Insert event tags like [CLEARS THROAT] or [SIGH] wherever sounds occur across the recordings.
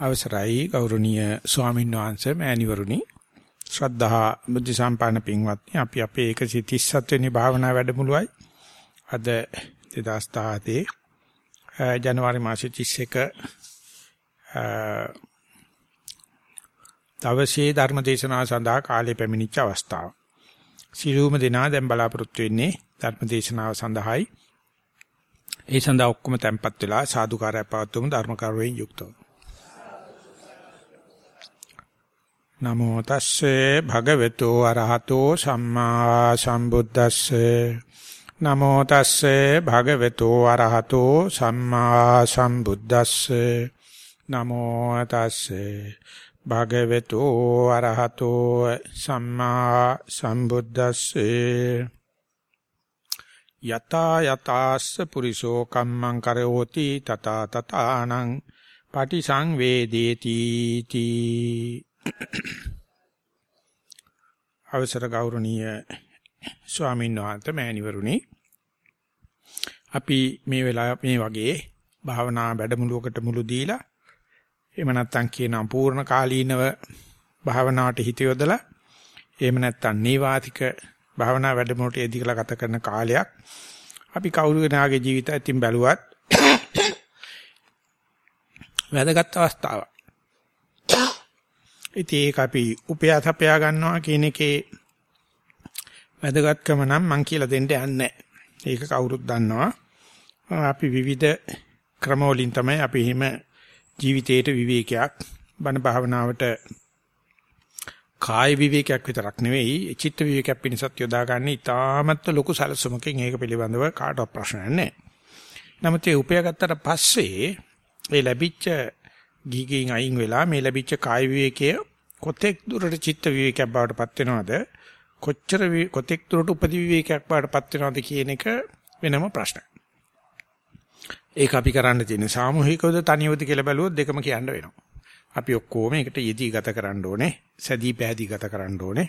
අවසරයි ගෞරවනීය ස්වාමීන් වහන්සේ මෑණිවරුනි ශ්‍රද්ධා බුද්ධ සම්පන්න පින්වත්නි අපි අපේ 137 වෙනි භාවනා වැඩමුළුවයි අද 2017 ජනවාරි මාසයේ 31 දවසේ ධර්ම දේශනාව සඳහා කාලය පැමිණිච්ච අවස්ථාව. සිළුම දෙනා දැන් බලාපොරොත්තු වෙන්නේ ධර්ම දේශනාව සඳහායි. ඒ සඳහා ඔක්කොම tempත් වෙලා සාදුකාරය පවත්වමු ධර්ම කරුවෙන් යුක්තව. නමෝ තස්සේ භගවතු අරහතෝ සම්මා සම්බුද්දස්සේ. නමෝ තස්සේ භගවතු අරහතෝ සම්මා සම්බුද්දස්සේ. නමෝ තස්සේ භගවතු අරහතෝ සම්මා සම්බුද්දස්සේ. යතා යතාස්ස පුරිසෝ කම්මං කරෝති තතා තතානං පටිසංවේදේති තී. අවසර ගෞරවනීය ස්වාමීන් වහන්සේ මෑණිවරුනි. අපි මේ වෙලාව මේ වගේ භාවනා වැඩමුළුවකට මුළු දීලා එහෙම නැත්නම් කියන පූර්ණ කාලීනව භාවනාවට හිත යොදලා එහෙම නැත්නම් නීවාතික භාවනා වැඩමුළුවට එදිකලා ගත කරන කාලයක් අපි කවුරු කෙනාගේ ජීවිතය අතින් බැලුවත් [COUGHS] වැදගත් අවස්ථාවක්. ඉතින් ඒක අපි උපයාතපයා ගන්නවා කියන එකේ වැදගත්කම නම් මම කියලා දෙන්න යන්නේ ඒක කවුරුත් දන්නවා. අපි විවිධ ක්‍රමවලින් තමයි අපි හිම ජීවිතේට විවේකයක් බණ භාවනාවට කාය විවේකයක් විතරක් නෙවෙයි චිත්ත විවේකයක් පිණිසත් යොදා ගන්න ඉතාමත් ලොකු සැලසුමකින් ඒක පිළිබඳව කාටවත් ප්‍රශ්නයක් නැහැ. නමුත් ඒ උපයාගත්තට පස්සේ ඒ ලැබිච්ච ගීගෙන් අයින් වෙලා මේ ලැබිච්ච කාය විවේකයේ කොතෙක් දුරට චිත්ත විවේකයක් බවට පත් වෙනවද කොච්චර කොතෙක් දුරට උපදි විවේකයක් බවට පත් වෙනවද කියන එක වෙනම ප්‍රශ්නයක්. ඒක අපි කරන්න තියෙන සාමූහිකවද තනියවද කියලා බැලුවොත් දෙකම කියන්න වෙනවා. අපි ඔක්කොම ඒකට යෙදී ගත කරන්න ඕනේ, සැදී පැහැදී ගත කරන්න ඕනේ.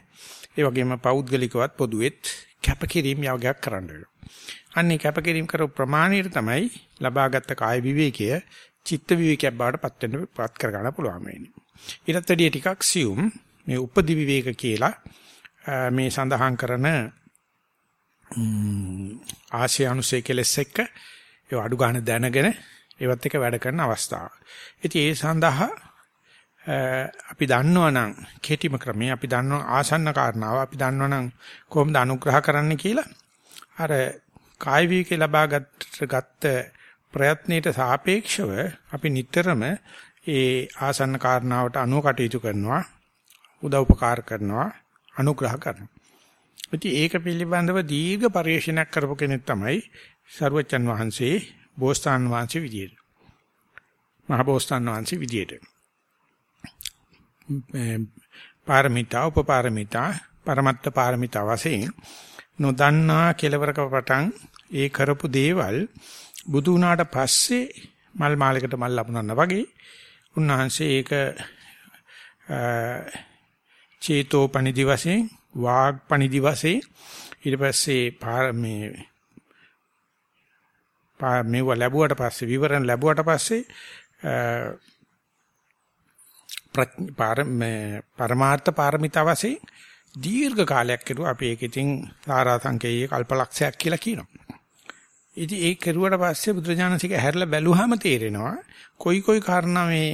ඒ වගේම පෞද්ගලිකවත් පොදුවෙත් කැපකිරීම යෝගයක් කරන්න වෙනවා. අන්නේ කැපකිරීම කරපු ප්‍රමාණයට තමයි ලබාගත් කාය විවේකය චිත්ත විවේකයක් බවට පත් වෙන්න පත් කර ගන්න පුළුවන් වෙන්නේ. ඊටත් වැඩිය ටිකක් සියුම් මේ උපදි විවේක කියලා මේ සඳහන් කරන ආශය අනුසය කෙලස් එක්ක ඒ අඩු ගන්න දැනගෙන ඒවත් එක වැඩ කරන අවස්ථාව. ඉතින් ඒ සඳහා අපි දන්නවනම් කෙටිම ක්‍රමයේ අපි දන්නව ආසන්න කාරණාව අපි දන්නවනම් කොහොමද අනුග්‍රහ කරන්න කියලා අර කාය විවේකේ ලබා ගත්ත ප්‍රයත්නයේ සාපේක්ෂව අපි නිතරම ඒ ආසන්න කාරණාවට අනුව කටයුතු කරනවා උදව් උපකාර කරනවා අනුග්‍රහ කරනවා. ඉතින් ඒක පිළිබඳව දීර්ඝ පරිශීලනයක් කරපු කෙනෙක් තමයි සරුවච්චන් වහන්සේ බෝසතාන් වහන්සේ විදියට. මහ බෝසතාන් වහන්සේ විදියට. පාරමිතා උපපාරමිතා පරමත්ත පාරමිතා වශයෙන් නොදන්නා කෙලවරක පටන් ඒ කරපු දේවල් බුදු වුණාට පස්සේ මල් මාලයකට මල් ලැබුණා වගේ උන්වහන්සේ ඒක චේතෝ පණිදි වශයෙන් වාග් පණිදි වශයෙන් ඊට පස්සේ මේ පා මේව ලැබුවට පස්සේ විවරණ ලැබුවට පස්සේ පරමාර්ථ පාරමිතා වශයෙන් දීර්ඝ කාලයක් කෙරුවා අපි ඒක ඉතින් සාරා සංකේයයේ කල්පලක්ෂයක් කියලා කියනවා. ඉතින් ඒක කෙරුවට පස්සේ බුදුරජාණන්සේක හැරලා බැලුවාම තේරෙනවා කොයි කොයි කාරණා මේ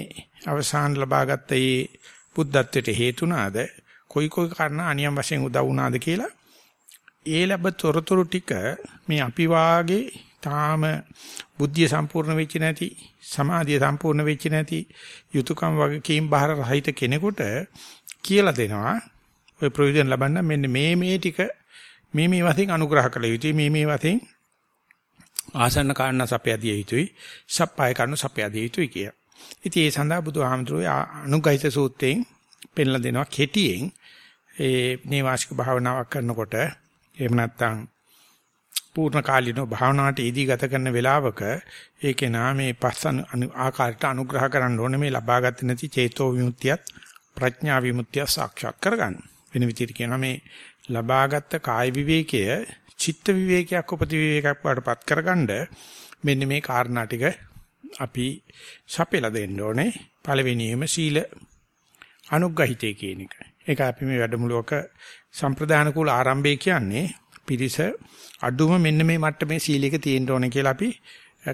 අවසාන ලබාගත්ත මේ බුද්ධත්වයට හේතුණාද කොයි කොයි කාරණා අනියම් වශයෙන් උදව් වුණාද කියලා? ඒ ලැබ තොරතුරු ටික මේ අපි වාගේ තාම බුද්ධිය සම්පූර්ණ වෙච්ච නැති සමාධිය සම්පූර්ණ වෙච්ච නැති යුතුයකම් වගේ කීම් බහර රහිත කෙනෙකුට කියලා දෙනවා. ඔය ප්‍රයෝජන ලබන්න මෙන්න මේ මේ ටික මේ මේ වශයෙන් අනුග්‍රහ කළ යුතුයි මේ මේ වශයෙන් ආසන්න කාරණා සපයදිය යුතුයි සප්පාය කරනු සපයදිය යුතුයි කිය. ඉතින් ඒ සඳහා බුදුහාමුදුරුවෝ අනුගහිත සූත්‍රයෙන් පෙන්ලා දෙනවා කෙටියෙන් ඒ නේවාසික භාවනාවක් කරනකොට එහෙම නැත්නම් පූර්ණ කාලිනව භාවනාවට ඊදී ගත කරන වෙලාවක ඒකේ නාමේ පස්සන ආකාරයට අනුග්‍රහ කරන්න ඕනේ මේ ලබාගත් නැති චේතෝ විමුක්තියත් ප්‍රඥා විමුක්තිය සාක්ෂාත් කරගන්න. වෙන විදිහට කියනවා මේ ලබාගත් කාය විවේකය චිත්ත විවේකයක් උපති විවේකයක් වඩපත් කරගන්න මෙන්න මේ කාරණා ටික අපි සපෙලා දෙන්න ඕනේ. පළවෙනියම සීල අනුග්‍රහිතය කියන එක. ඒක අපි මේ වැඩමුළුවක සම්ප්‍රදාන කුල ආරම්භය කියන්නේ පිරිස අඩුම මෙන්න මේ මට්ටමේ සීලයක තියෙන්න ඕනේ කියලා අපි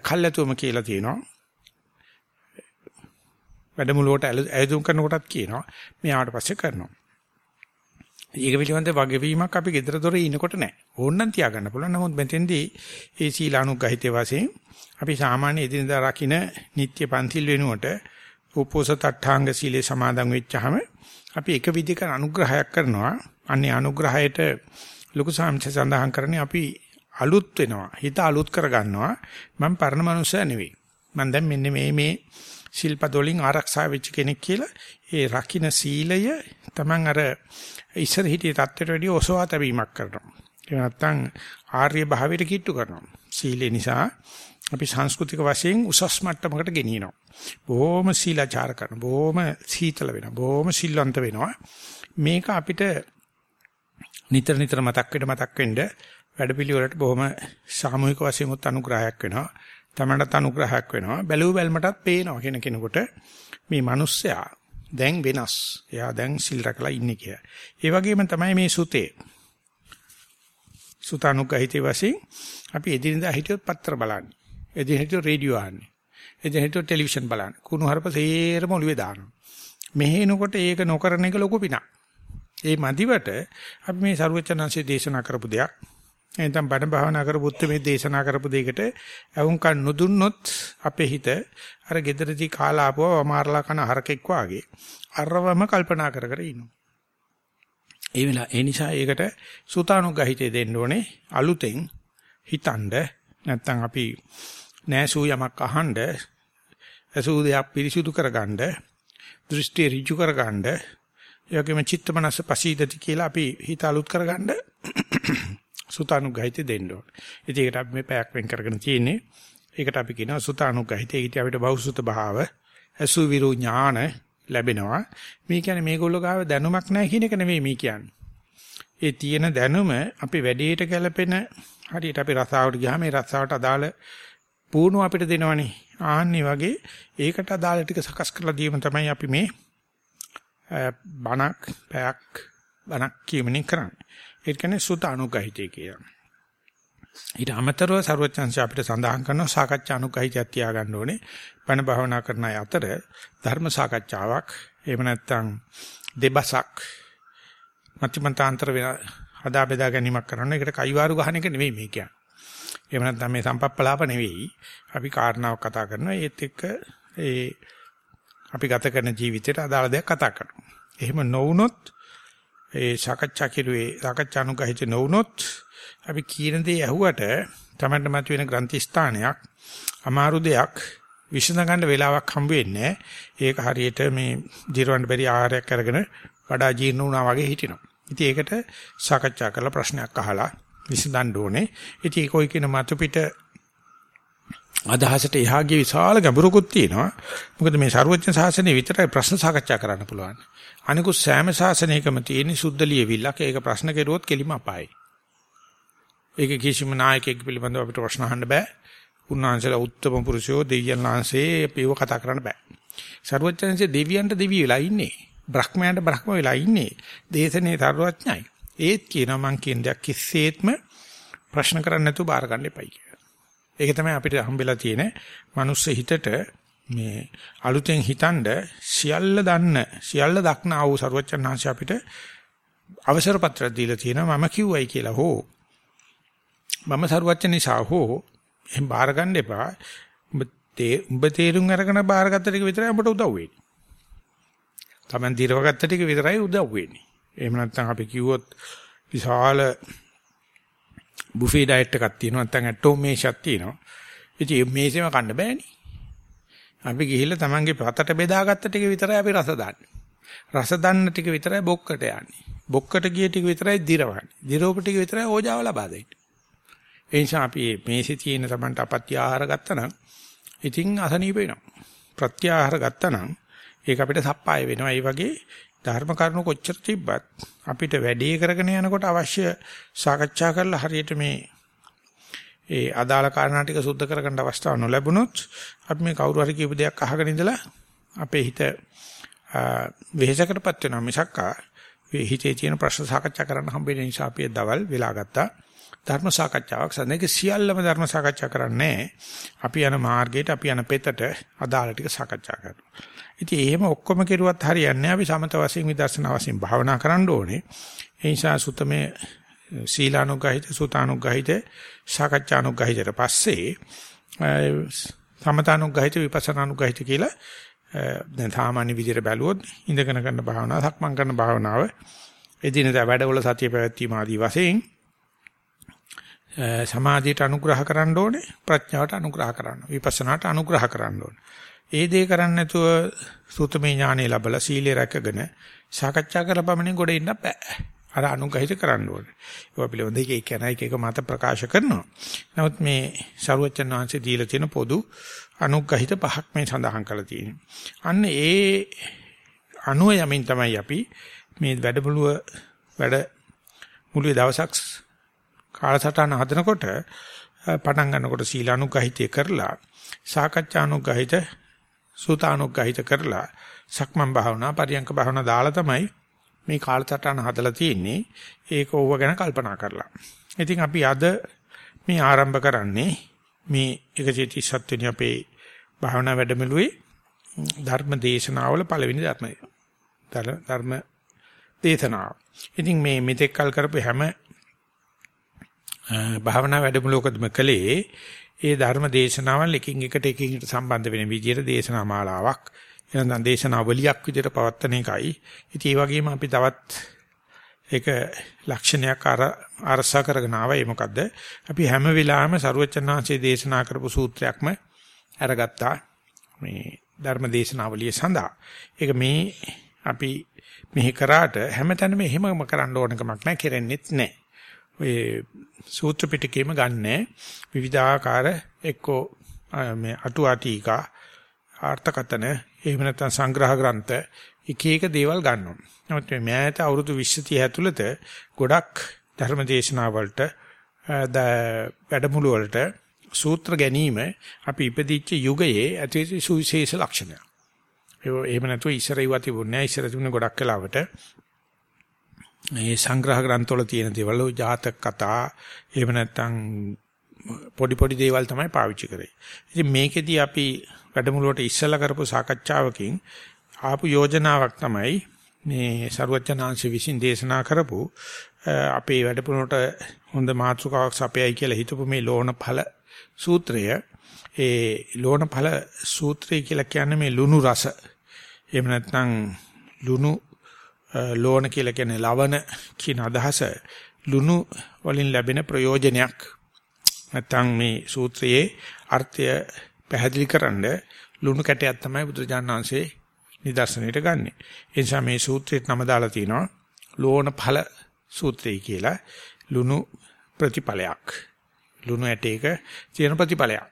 කල්ැතුවම කියලා තියෙනවා. වැඩමුළුවට ඇයදුම් කරනකොටත් කියනවා. මෙයාට පස්සේ කරනවා. ඒක පිළිබඳ වගවීමක් අපි gedara dore ඉනකොට නැහැ. ඕනනම් තියාගන්න පුළුවන්. නමුත් මෙතෙන්දී ඒ සීලානුගහිතේ වශයෙන් අපි සාමාන්‍ය එදිනදා රකින්න නිත්‍ය පන්තිල් වෙනුවට උපෝසත අට්ඨාංග සීලේ සමාදන් වෙච්චාම අපි එක විදිහක අනුග්‍රහයක් කරනවා. අන්නේ අනුග්‍රහයට ලොකු සාංශ සඳහන් කරන්නේ අපි අලුත් වෙනවා. හිත අලුත් කරගන්නවා. මම පරණ මනුස්සයා නෙවෙයි. මම දැන් මෙන්න මේ මේ ශිල්පද වලින් ආරක්ෂා වෙච්ච කෙනෙක් කියලා ඒ රකින්න සීලය Taman අර ඉස්සර හිටිය தත්ත්වයට වැඩිය ඔසවා තැබීමක් කරනවා. ඒ නැත්තම් ආර්ය භාවයට කිට්ටු කරනවා. සීලේ නිසා අපි සංස්කෘතික වශයෙන් උසස් මට්ටමකට ගෙනියනවා. බොහොම සීලාචාර කරන, බොහොම සීතල වෙනවා, බොහොම සිල්වන්ත වෙනවා. මේක අපිට නිතර නිතර මතක් වෙන්න මතක් වෙන්න වැඩපිළිවෙලට බොහොම සාමූහික වශයෙන් උත් අනුග්‍රහයක් වෙනවා. තමන්ට අනුග්‍රහයක් වෙනවා. බැලුව බැලමටත් පේනවා කියන කෙනෙකුට මේ මිනිස්සයා දැන් වෙනස්. එයා දැන් සිල් රැකලා ඉන්නේ කියලා. ඒ වගේම තමයි මේ සුතේ. සුතානුගහිතේ වශයෙන් අපි එදිනදා හිටියොත් පත්‍ර බලන්නේ. එදින හිටියොත් රේඩියෝ අහන්නේ. එදින හිටියොත් ටෙලිවිෂන් බලන්නේ. කුණු හරප සේරම ඔළුවේ දානවා. මෙහෙනකොට ඒක නොකරන එක ලොකු පිනක්. ඒ මදිවට අපි මේ ਸਰුවචනංශයේ දේශනා කරපු දෙයක් එතෙන් බණ භාවනා කරපු මේ දේශනා කරපු දෙයකට අවුන්කන් නොදුන්නොත් අපේ හිත අර gederදී කාලා ආපුව වමාරලා කන හරකෙක් වාගේ. අරවම කල්පනා කර කර ඉන්නවා. ඒ වෙලාව ඒ නිසා ඒකට සූතානුග්‍රහිතේ දෙන්න ඕනේ. අලුතෙන් හිතනද නැත්නම් අපි නෑසූ යමක් අහනද අසූ දෙයක් පිරිසුදු කරගන්න දෘෂ්ටි ඍජු කරගන්න යෝගෙම චිත්ත මනස පසීදති කියලා අපි හිත අලුත් කරගන්න සුතානුග්‍රහිත දෙන්න ඕන. ඉතින් ඒකට අපි මේ පැයක් වෙන් කරගෙන තියෙන්නේ. ඒකට අපි කියනවා සුතානුග්‍රහිත. ඒකට අපිට බෞසුත භාව, අසු විරු ඥාන ලැබෙනවා. මේ කියන්නේ මේගොල්ලෝ ගාව දැනුමක් නැහැ කියන එක නෙමෙයි මේ කියන්නේ. ඒ තියෙන දැනුම අපි වැඩේට ගැලපෙන හරියට අපි රසාවට ගියාම ඒ රසාවට අදාළ පුහුණුව අපිට දෙනවනේ. ආන්නේ වගේ ඒකට අදාළ ටික සකස් කරලා දීම තමයි අපි මේ බණක් පැයක් බණක් කියමනින් කරන්නේ. ඒක කියන්නේ සුත අනුගහිතය කියලා. ඊට අමතරව ਸਰවඥාන්සේ අපිට සඳහන් කරනවා සාකච්ඡා අනුගහිතයක් තියාගන්න ඕනේ. බණ භාවනා කරන අය අතර ධර්ම සාකච්ඡාවක් එහෙම නැත්නම් දෙබසක් මතිමන්තාන්තර වෙන හදා බෙදා ගැනීමක් කරන එකට කයිවාරු ගහන එක නෙවෙයි මේ කියන්නේ. එහෙම නැත්නම් මේ සම්පප්පලාප නෙවෙයි. අපි කාරණාවක් කතා කරනවා ඒත් එක්ක ඒ අපි ගත කරන ජීවිතයට අදාළ දෙයක් කතා කරනවා. එහෙම නොවුනොත් ඒ සාකච්ඡා කෙරුවේ සාකච්ඡානුගහිත නොවුනොත් අපි කියන දේ ඇහුවට තමන්ට මතුවෙන ග්‍රන්ථි ස්ථානයක් අමාරු දෙයක් විසඳ ගන්න වෙලාවක් හම්බ වෙන්නේ ඒක හරියට මේ ජීරවන්න බැරි ආහාරයක් අරගෙන වඩා ජීර්ණ වුණා වගේ හිටිනවා. ඉතින් ඒකට සාකච්ඡා කරලා ප්‍රශ්නයක් අහලා විසඳන්න ඕනේ. ඉතින් ඒක ඔය කියන මතු පිට අදහසට එහා ගිය විශාල ගැඹුරකුත් තියෙනවා. මොකද මේ ਸਰුවචන සාසනය විතරයි ප්‍රශ්න සාකච්ඡා කරන්න පුළුවන්. අනිකුත් සෑම සාසනයකම තියෙන සුද්ධ ලියවිල්ලක් ඒක ප්‍රශ්න කෙරුවොත් කෙලිම අපායි. ඒක කිසිම නායකයෙක් පිළිබඳව අපිට ප්‍රශ්න අහන්න බෑ. උන්වහන්සේලා උත්තම පුරුෂයෝ දෙවියන් වහන්සේ පියව කතා කරන්න බෑ. ਸਰුවචනන්සේ දෙවියන්ට දෙවි වෙලා ඉන්නේ. බ්‍රහ්මයන්ට බ්‍රහ්ම වෙලා ඉන්නේ. දේශනේ ਸਰුවඥයි. ඒත් කියනවා මං කියන දෙයක් කිසිසේත්ම ප්‍රශ්න කරන්න නැතුව බාර ගන්න එපයි කියලා. ඒක තමයි අපිට හම්බෙලා තියෙන මනුස්ස හිතට මේ අලුතෙන් හිතනද සියල්ල දන්න සියල්ල දක්නා වූ ਸਰුවචනාංශ අපිට අවසර පත්‍රය දීලා තියෙනවා මම කිව්වයි කියලා හෝ මම ਸਰුවචන නිසා හෝ එහෙන් බාර ගන්න එපා තේ උඹ තේරුම් අරගෙන බාරගත්ත ටික විතරයි අපට උදව් වෙන්නේ. Taman දිරවගත්ත ටික විතරයි උදව් වෙන්නේ. එහෙම නැත්නම් අපි කිව්වොත් විශාල බුෆේ ඩයට් එකක් තියෙනවා නැත්නම් ඇටෝම් මේෂක් තියෙනවා. ඉතින් මේසෙම කන්න බෑනේ. අපි ගිහිල්ලා Tamange පතට බෙදාගත්ත ටික විතරයි අපි රස දාන්නේ. රස දන්න ටික විතරයි බොක්කට යන්නේ. බොක්කට ගිය ටික විතරයි දිරවන්නේ. දිරවපු ටික විතරයි ඕජාව ලබා දෙන්නේ. ඒ නිසා අපි මේසෙ තියෙන Tamanට අපත්‍ය ආහාර ගත්තා නම් ඉතින් අසනීප වෙනවා. ප්‍රත්‍යාහාර ගත්තා නම් ඒක අපිට සප්පාය වෙනවා. ඒ වගේ ධර්ම කරුණු කොච්චර තිබ්බත් අපිට වැඩේ කරගෙන යනකොට අවශ්‍ය සාකච්ඡා කරලා හරියට මේ ඒ අදාළ කාරණා ටික සුද්ධ කරගන්න අවස්ථාව නොලැබුණොත් අපි මේ කවුරු හරි කියපු දෙයක් අහගෙන ඉඳලා අපේ හිත වෙහෙසකටපත් වෙනවා මිසක් හිතේ තියෙන ප්‍රශ්න සාකච්ඡා කරන්න හම්බෙන නිසා අපි දවල් වෙලා ගත්තා. ධර්ම සාකච්ඡාවක් සඳහන් සියල්ලම ධර්ම සාකච්ඡා කරන්නේ අපි යන මාර්ගයට අපි යන පෙතට අදාළ ටික සාකච්ඡා කරනවා. ඉතින් එහෙම ඔක්කොම කෙරුවත් හරියන්නේ අපි සමත වශයෙන් විදර්ශනා වශයෙන් භාවනා කරන්න ඕනේ. ඒ නිසා සුතමේ සීලානුගහිත සුතානුගහිත සාකච්ඡානුගහිතට පස්සේ සමතානුගහිත විපස්සනානුගහිත කියලා දැන් සාමාන්‍ය විදිහට බැලුවොත් ඉඳගෙන කරන භාවනාව, සක්මන් කරන භාවනාව, එදිනෙදා වැඩවල සතිය පැවැත්වීම ආදී වශයෙන් සමාධියට අනුග්‍රහ කරන්න ඕනේ, ප්‍රඥාවට අනුග්‍රහ කරන්න. විපස්සනාට අනුග්‍රහ කරන්න ඕනේ. ඒ දේ කරන්නේ නැතුව සූතමේ ඥානෙ ලැබලා සීලය රැකගෙන සාකච්ඡා කරපමණින් ගොඩ ඉන්න බෑ. අර අනුගහිත කරන්න ඕනේ. ඒවා පිළිබඳව එක එක එක එක මත ප්‍රකාශ කරනවා. නමුත් මේ ਸਰුවචන් වහන්සේ දීලා තියෙන පොදු අනුග්‍රහිත පහක් මේ සඳහන් කරලා තියෙනවා. අන්න ඒ අනුව යමින් තමයි අපි මේ වැඩමුළුව වැඩ මුළු දවසක් කාලසටහන හදනකොට පටන් ගන්නකොට සීලානුගහිතය කරලා සාකච්ඡානුගහිත සූතානුගහිත කරලා සක්මන් භාවනා පරියංක භාවනා දාලා තමයි මේ කාලසටහන හදලා තියෙන්නේ ඒක ඕව ගැන කල්පනා කරලා. ඉතින් අපි අද මේ ආරම්භ කරන්නේ මේ 137 වෙනි අපේ භාවනා වැඩමුළුවේ ධර්ම දේශනාවල පළවෙනි ධර්මය. ධර්ම දේශනාව. ඉතින් මේ මෙතෙක් කල් කරපු හැම භාවනා වැඩමුළුවකදම කළේ ඒ ධර්ම දේශනාවල් එකින් එකට එකින් එකට සම්බන්ධ වෙන විදිහට දේශනා මාලාවක් එනනම් දේශනාවලියක් විදිහට පවත්වන එකයි. ඉතින් ඒ වගේම අපි තවත් ඒක ලක්ෂණයක් අරසා කරගෙන ආවා. ඒ මොකද්ද? අපි හැම වෙලාවෙම සරුවචනාංශයේ දේශනා කරපු සූත්‍රයක්ම අරගත්තා. මේ ධර්ම දේශනාවලිය සඳහා. ඒක මේ අපි මෙහි කරාට හැමතැනම එහෙමම කරන්න ඕන කමක් නැහැ, කෙරෙන්නෙත් නැහැ. ඔය සූත්‍ර පිටකේම ගන්නෑ විවිධාකාර එක්කෝ මේ අටුවාටීකා ආර්ථකතන එහෙම නැත්නම් සංග්‍රහ ග්‍රන්ථ එක එක දේවල් ගන්නවා. නමුත් මේ මෑත අවුරුදු 20 30 ඇතුළත ගොඩක් ධර්මදේශනා වලට වැඩමුළු වලට සූත්‍ර ගැනීම අපි ඉපදිච්ච යුගයේ ඇතිවෙච්ච සුවිශේෂ ලක්ෂණයක්. ඒ එහෙම නැතුව ඉස්සර ඉව තිබුණේ නැහැ. ඉස්සර තිබුණේ ගොඩක් වෙලාවට මේ සංග්‍රහ ග්‍රන්ථවල තියෙන දේවල් ජාතක කතා එහෙම නැත්නම් පොඩි පොඩි දේවල් තමයි පාවිච්චි කරේ. ඉතින් මේකෙදී අපි වැඩමුළුවට ඉස්සලා කරපු සාකච්ඡාවකින් ආපු යෝජනාවක් තමයි මේ ਸਰුවචනාංශ විසින් දේශනා කරපු අපේ වැඩපුරට හොඳ මාතෘකාවක් සපයයි කියලා හිතපු මේ ලෝණඵල සූත්‍රය ඒ ලෝණඵල සූත්‍රය කියලා කියන්නේ මේ ලුණු රස එහෙම නැත්නම් ලුණු ලෝණ කියලා කියන්නේ ලවණ කියන අදහස ලුණු වලින් ලැබෙන ප්‍රයෝජනයක් නැත්නම් මේ සූත්‍රයේ අර්ථය පැහැදිලි කරන්න ලුණු කැටයක් තමයි බුදුරජාණන් වහන්සේ නිදර්ශනයට ගන්නෙ. ඒ නිසා මේ සූත්‍රෙත් නම දාලා තිනවා ලෝණ ඵල සූත්‍රය කියලා ලුණු ප්‍රතිඵලයක්. ලුණු ඇටයක තියෙන ප්‍රතිඵලයක්.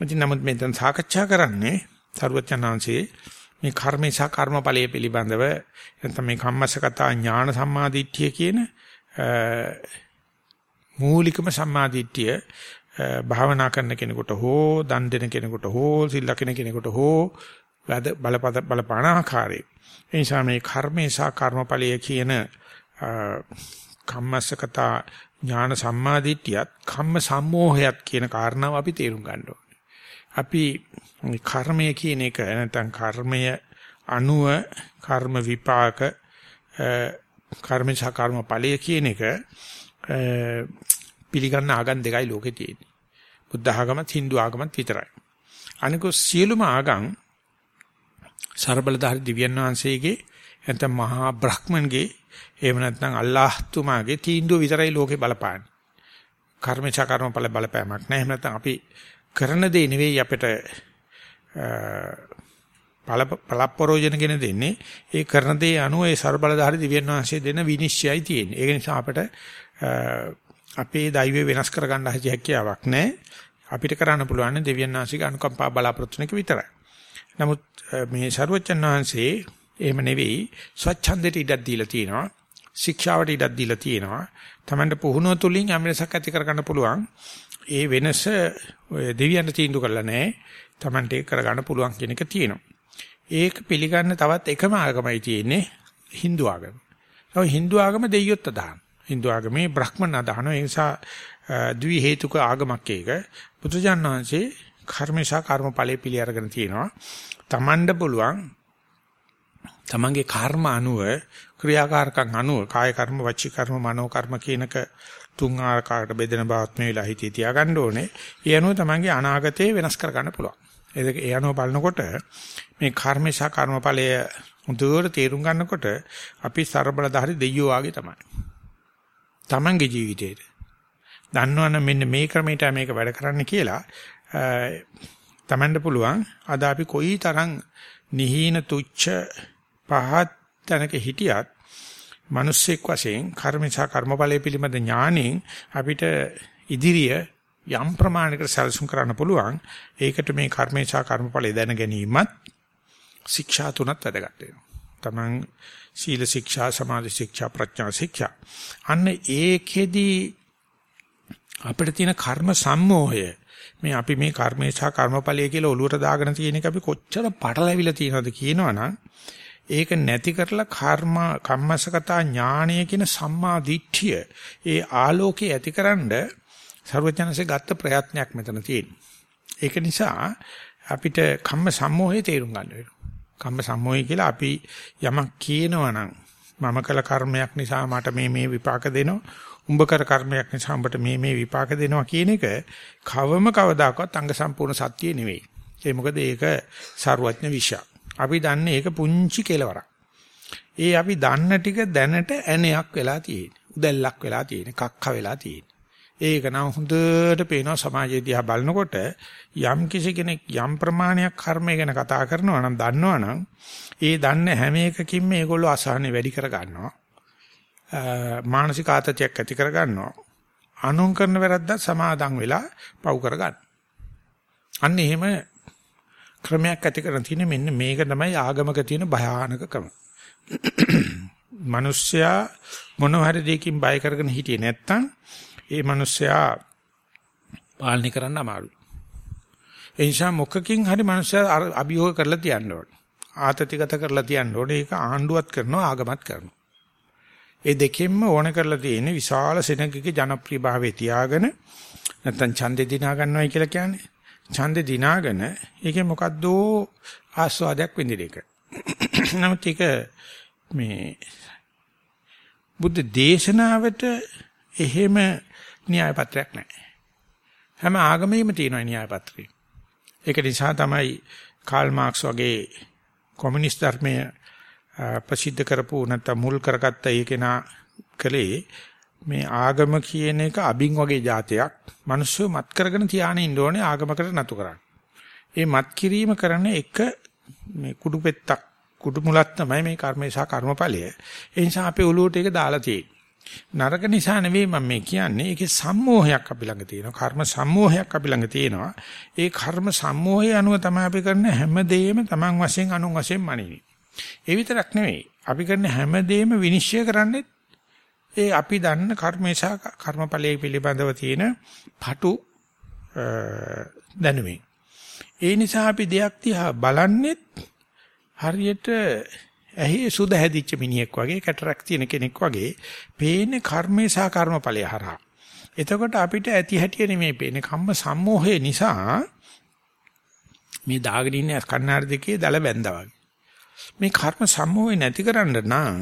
ඉතින් නමුත් මේ දැන් සාකච්ඡා කරන්නේ සරුවචනාංශයේ මේ කර්මේ සහ කර්මඵලයේ පිළිබඳව නැත්නම් මේ කම්මසකතා ඥාන සම්මාදිට්ඨිය කියන මූලිකම සම්මාදිට්ඨිය භාවනා කරන කෙනෙකුට හෝ දන් දෙන කෙනෙකුට හෝ සිල් ලකින කෙනෙකුට හෝ වැද බලපද බලපාන ආකාරය. ඒ නිසා මේ කර්මේ සහ කර්මඵලය කියන කම්මස්සකතා ඥාන සම්මාදිට්ඨියත් කම්ම සම්මෝහයත් කියන කාරණාව අපි තේරුම් ගන්න ඕනේ. අපි කර්මය කියන එක නැත්නම් කර්මය අනුව කර්ම විපාක කර්ම සහ කර්මඵලය කියන එක පිළිගන්න ආගම් දෙකයි ලෝකේ තියෙන්නේ. බුද්ධ ආගමත් Hindu ආගමත් විතරයි. අනිකෝ සියලුම ආගම් ਸਰබලධාරි දිව්‍යන් වහන්සේගේ නැත්නම් මහා බ්‍රහ්මන්ගේ එහෙම නැත්නම් අල්ලාහ් තුමාගේ තීන්දුව විතරයි ලෝකේ බලපාන්නේ. කර්මච කර්මඵල බලපෑමක් නැහැ. එහෙම නැත්නම් අපි කරන දේ නෙවෙයි අපිට පළප්පරෝජනගෙන දෙන්නේ ඒ කරන දේ අනුව ඒ ਸਰබලධාරී දිව්‍යන් වහන්සේ දෙන විනිශ්චයයි තියෙන්නේ. ඒක නිසා අපට අපේ දෛවය වෙනස් කරගන්න හැකියාවක් නැහැ. අපිට කරන්න පුළුවන් දෙවියන් වහන්සේගේ අනුකම්පා බලාපොරොත්තු විතරයි. නමුත් මේ ਸਰවචන් වහන්සේ එහෙම නෙවෙයි ස්වච්ඡන්දයට ඉඩක් දීලා තියෙනවා. ශික්ෂාවට ඉඩක් දීලා තියෙනවා. Tamanට පුහුණුව තුලින් යම් වෙනසක් ඇති කරගන්න පුළුවන්. ඒ වෙනස දෙවියන්ට තීන්දුව කරලා නැහැ. Tamanට ඒක කරගන්න පුළුවන් කියන එක තියෙනවා. ඒක පිළිගන්න තවත් එකම ආගමයි තියෙන්නේ Hindu ආගම. ඔය Hindu ආගම දෙයියොත් අදහන. Hindu ආගමේ බ්‍රහ්මන අදහන. ඒ නිසා ද්වි හේතුක ආගමක් ඒක. බුදුජානක වහන්සේ කර්මේශා කර්මඵලයේ පිළි අරගෙන තියෙනවා. Tamanda පුළුවන් තමන්ගේ කර්ම අනුව ක්‍රියාකාරකම් අනුව කාය කර්ම වචී කර්ම මනෝ කර්ම කියනක තුන් ආකාරයට බෙදෙන බවත් මේ වෙලාව හිතේ තියාගන්න ඕනේ. ඒ අනුව තමන්ගේ අනාගතේ වෙනස් කරගන්න පුළුවන්. ඒක ඒ අනුව බලනකොට මේ කර්ම සහ කර්මඵලය මුදුවර තේරුම් ගන්නකොට අපි ਸਰබලධාරි දෙයියෝ වාගේ තමයි. තමන්ගේ ජීවිතේට. දන්නවනම් මෙන්න මේ ක්‍රමයට මේක වැඩ කරන්න කියලා තමන්ට පුළුවන් අද අපි කොයි තරම් නිහීන තුච්ච පහත් තැනක හිටියත් මිනිස්සෙක් වශයෙන් කර්මසා කර්මඵලයේ පිළිබඳ ඥාණයෙන් අපිට ඉදිරිය යම් ප්‍රමාණයකට සැලසුම් කරන්න පුළුවන්. ඒකට මේ කර්මේශා කර්මඵලය දැන ගැනීමත් ශික්ෂා තුනත් වැදගත් වෙනවා. Taman සීල ශික්ෂා, සමාධි ශික්ෂා, ප්‍රඥා ශික්ෂා. අන්න ඒකෙදි අපිට තියෙන කර්ම සම්මෝහය මේ අපි මේ කර්මේශා කර්මඵලය කියලා ඔලුවට දාගෙන තියෙන එක අපි කොච්චර පටලැවිලා තියෙනවද කියනවනම් ඒක නැති කරලා කර්ම කම්මසගතා ඥාණය කියන සම්මා දිට්ඨිය ඒ ආලෝකේ ඇතිකරනද ਸਰවඥාන්සේ ගත්ත ප්‍රයත්නයක් මෙතන තියෙනවා. ඒක නිසා අපිට කම්ම සම්මෝහය තේරුම් ගන්න වෙනවා. කම්ම සම්මෝහය කියලා අපි යමක් කියනවා නම් මම කළ කර්මයක් නිසා මට මේ මේ විපාක දෙනවා. උඹ කර කර්මයක් නිසා උඹට මේ මේ විපාක දෙනවා කියන එක කවම කවදාකවත් අංග සම්පූර්ණ සත්‍ය නෙවෙයි. ඒ මොකද ඒක ਸਰවඥ විශා අපි දන්නේ ඒක පුංචි කෙලවරක්. ඒ අපි දන්න ටික දැනට ඇණයක් වෙලා තියෙන්නේ. උදැල්ලක් වෙලා තියෙන්නේ. කක්ක වෙලා තියෙන්නේ. ඒක නම් හොඳට පේනවා සමාජයේ දිහා බලනකොට යම් කිසි කෙනෙක් යම් ප්‍රමාණයක් කර්මය ගැන කතා කරනවා නම් දන්නවනම් ඒ දන්න හැම එකකින්ම මේගොල්ලෝ අසහනෙ වැඩි කර ගන්නවා. මානසික ආතතියක් ඇති කර ගන්නවා. අනුන් කරන වැරද්ද සමාදන් වෙලා පව් කර ගන්න. අන්න එහෙම ක්‍රමයක් ඇති කරන් තියෙන මෙන්න මේක තමයි ආගමක තියෙන භයානකකම. මිනිස්සයා මොන හරි දෙයකින් බය කරගෙන හිටියේ නැත්තම් ඒ මිනිස්සයා පාලනය කරන්න අමාරුයි. ඒ නිසා මොකකින් හරි මිනිස්සයා අභියෝග කරලා තියන්න ඕනේ. ආතතිගත කරලා තියන්න ඕනේ. ඒක ආණ්ඩුවත් කරනවා ආගමත් කරනවා. ඒ දෙකෙන්ම ඕන කරලා තියෙන්නේ විශාල සෙනගගේ ජනප්‍රියභාවය තියාගෙන නැත්තම් ඡන්දේ දිනා ගන්නවයි කියලා කියන්නේ. ඡන්දේ දිනාගෙන ඒකේ මොකද්ද ආස්වාදයක් විඳින එක. [CLEARS THROAT] නමුත් ඒක මේ බුද්ධ දේශනාවට එහෙම න්‍යාය පත්‍රයක් නැහැ. හැම ආගමෙම තියෙනවා න්‍යාය පත්‍රය. ඒක නිසා තමයි කාල් මාක්ස් වගේ කොමියුනිස්ට් ධර්මය ප්‍රසිද්ධ කරපු නැත්නම් මුල් කරගත්ත ඒකේනා කලේ මේ ආගම කියන එක අබින් වගේ જાතයක් මිනිස්සු මත් කරගෙන තියාගෙන ඉන්න ඕනේ ආගමකට නතු කරන්න. ඒ මත් කිරීම කරන එක මේ කුඩු පෙත්තක් කුඩු මුලක් තමයි මේ කර්මේ සහ කර්මඵලය. ඒ නිසා අපේ ඔළුවට ඒක දාලා තියෙන්නේ. නරක නිසා නෙවෙයි මම මේ කියන්නේ. ඒකේ සම්මෝහයක් අපි ළඟ තියෙනවා. කර්ම සම්මෝහයක් අපි ළඟ තියෙනවා. ඒ කර්ම සම්මෝහය අනුව තමයි අපි කරන හැම දෙයක්ම Taman වශයෙන් අනුන් වශයෙන් මනින්නේ. ඒ විතරක් නෙවෙයි. අපි කරන හැම දෙයක්ම විනිශ්චය කරන්නේ ඒ අපි දන්න කර්මේශා කර්මඵලයේ පිළිබඳව තියෙන පටු දැනුමින්. ඒ නිසා අපි දෙයක් දිහා බලන්නේ හරියට ඇහි සුද හැදිච්ච මිනිහෙක් වගේ කැටරක් තියෙන කෙනෙක් වගේ පේන්නේ කර්මේ සහ කර්මඵලය හරහා. එතකොට අපිට ඇති හැටිය නෙමෙයි පේන්නේ කම්ම සම්මෝහය නිසා මේ දාගෙන ඉන්න කන්නාඩි දෙකේ දල බැඳා වගේ. මේ කර්ම සම්මෝහය නැතිකරන්න නම්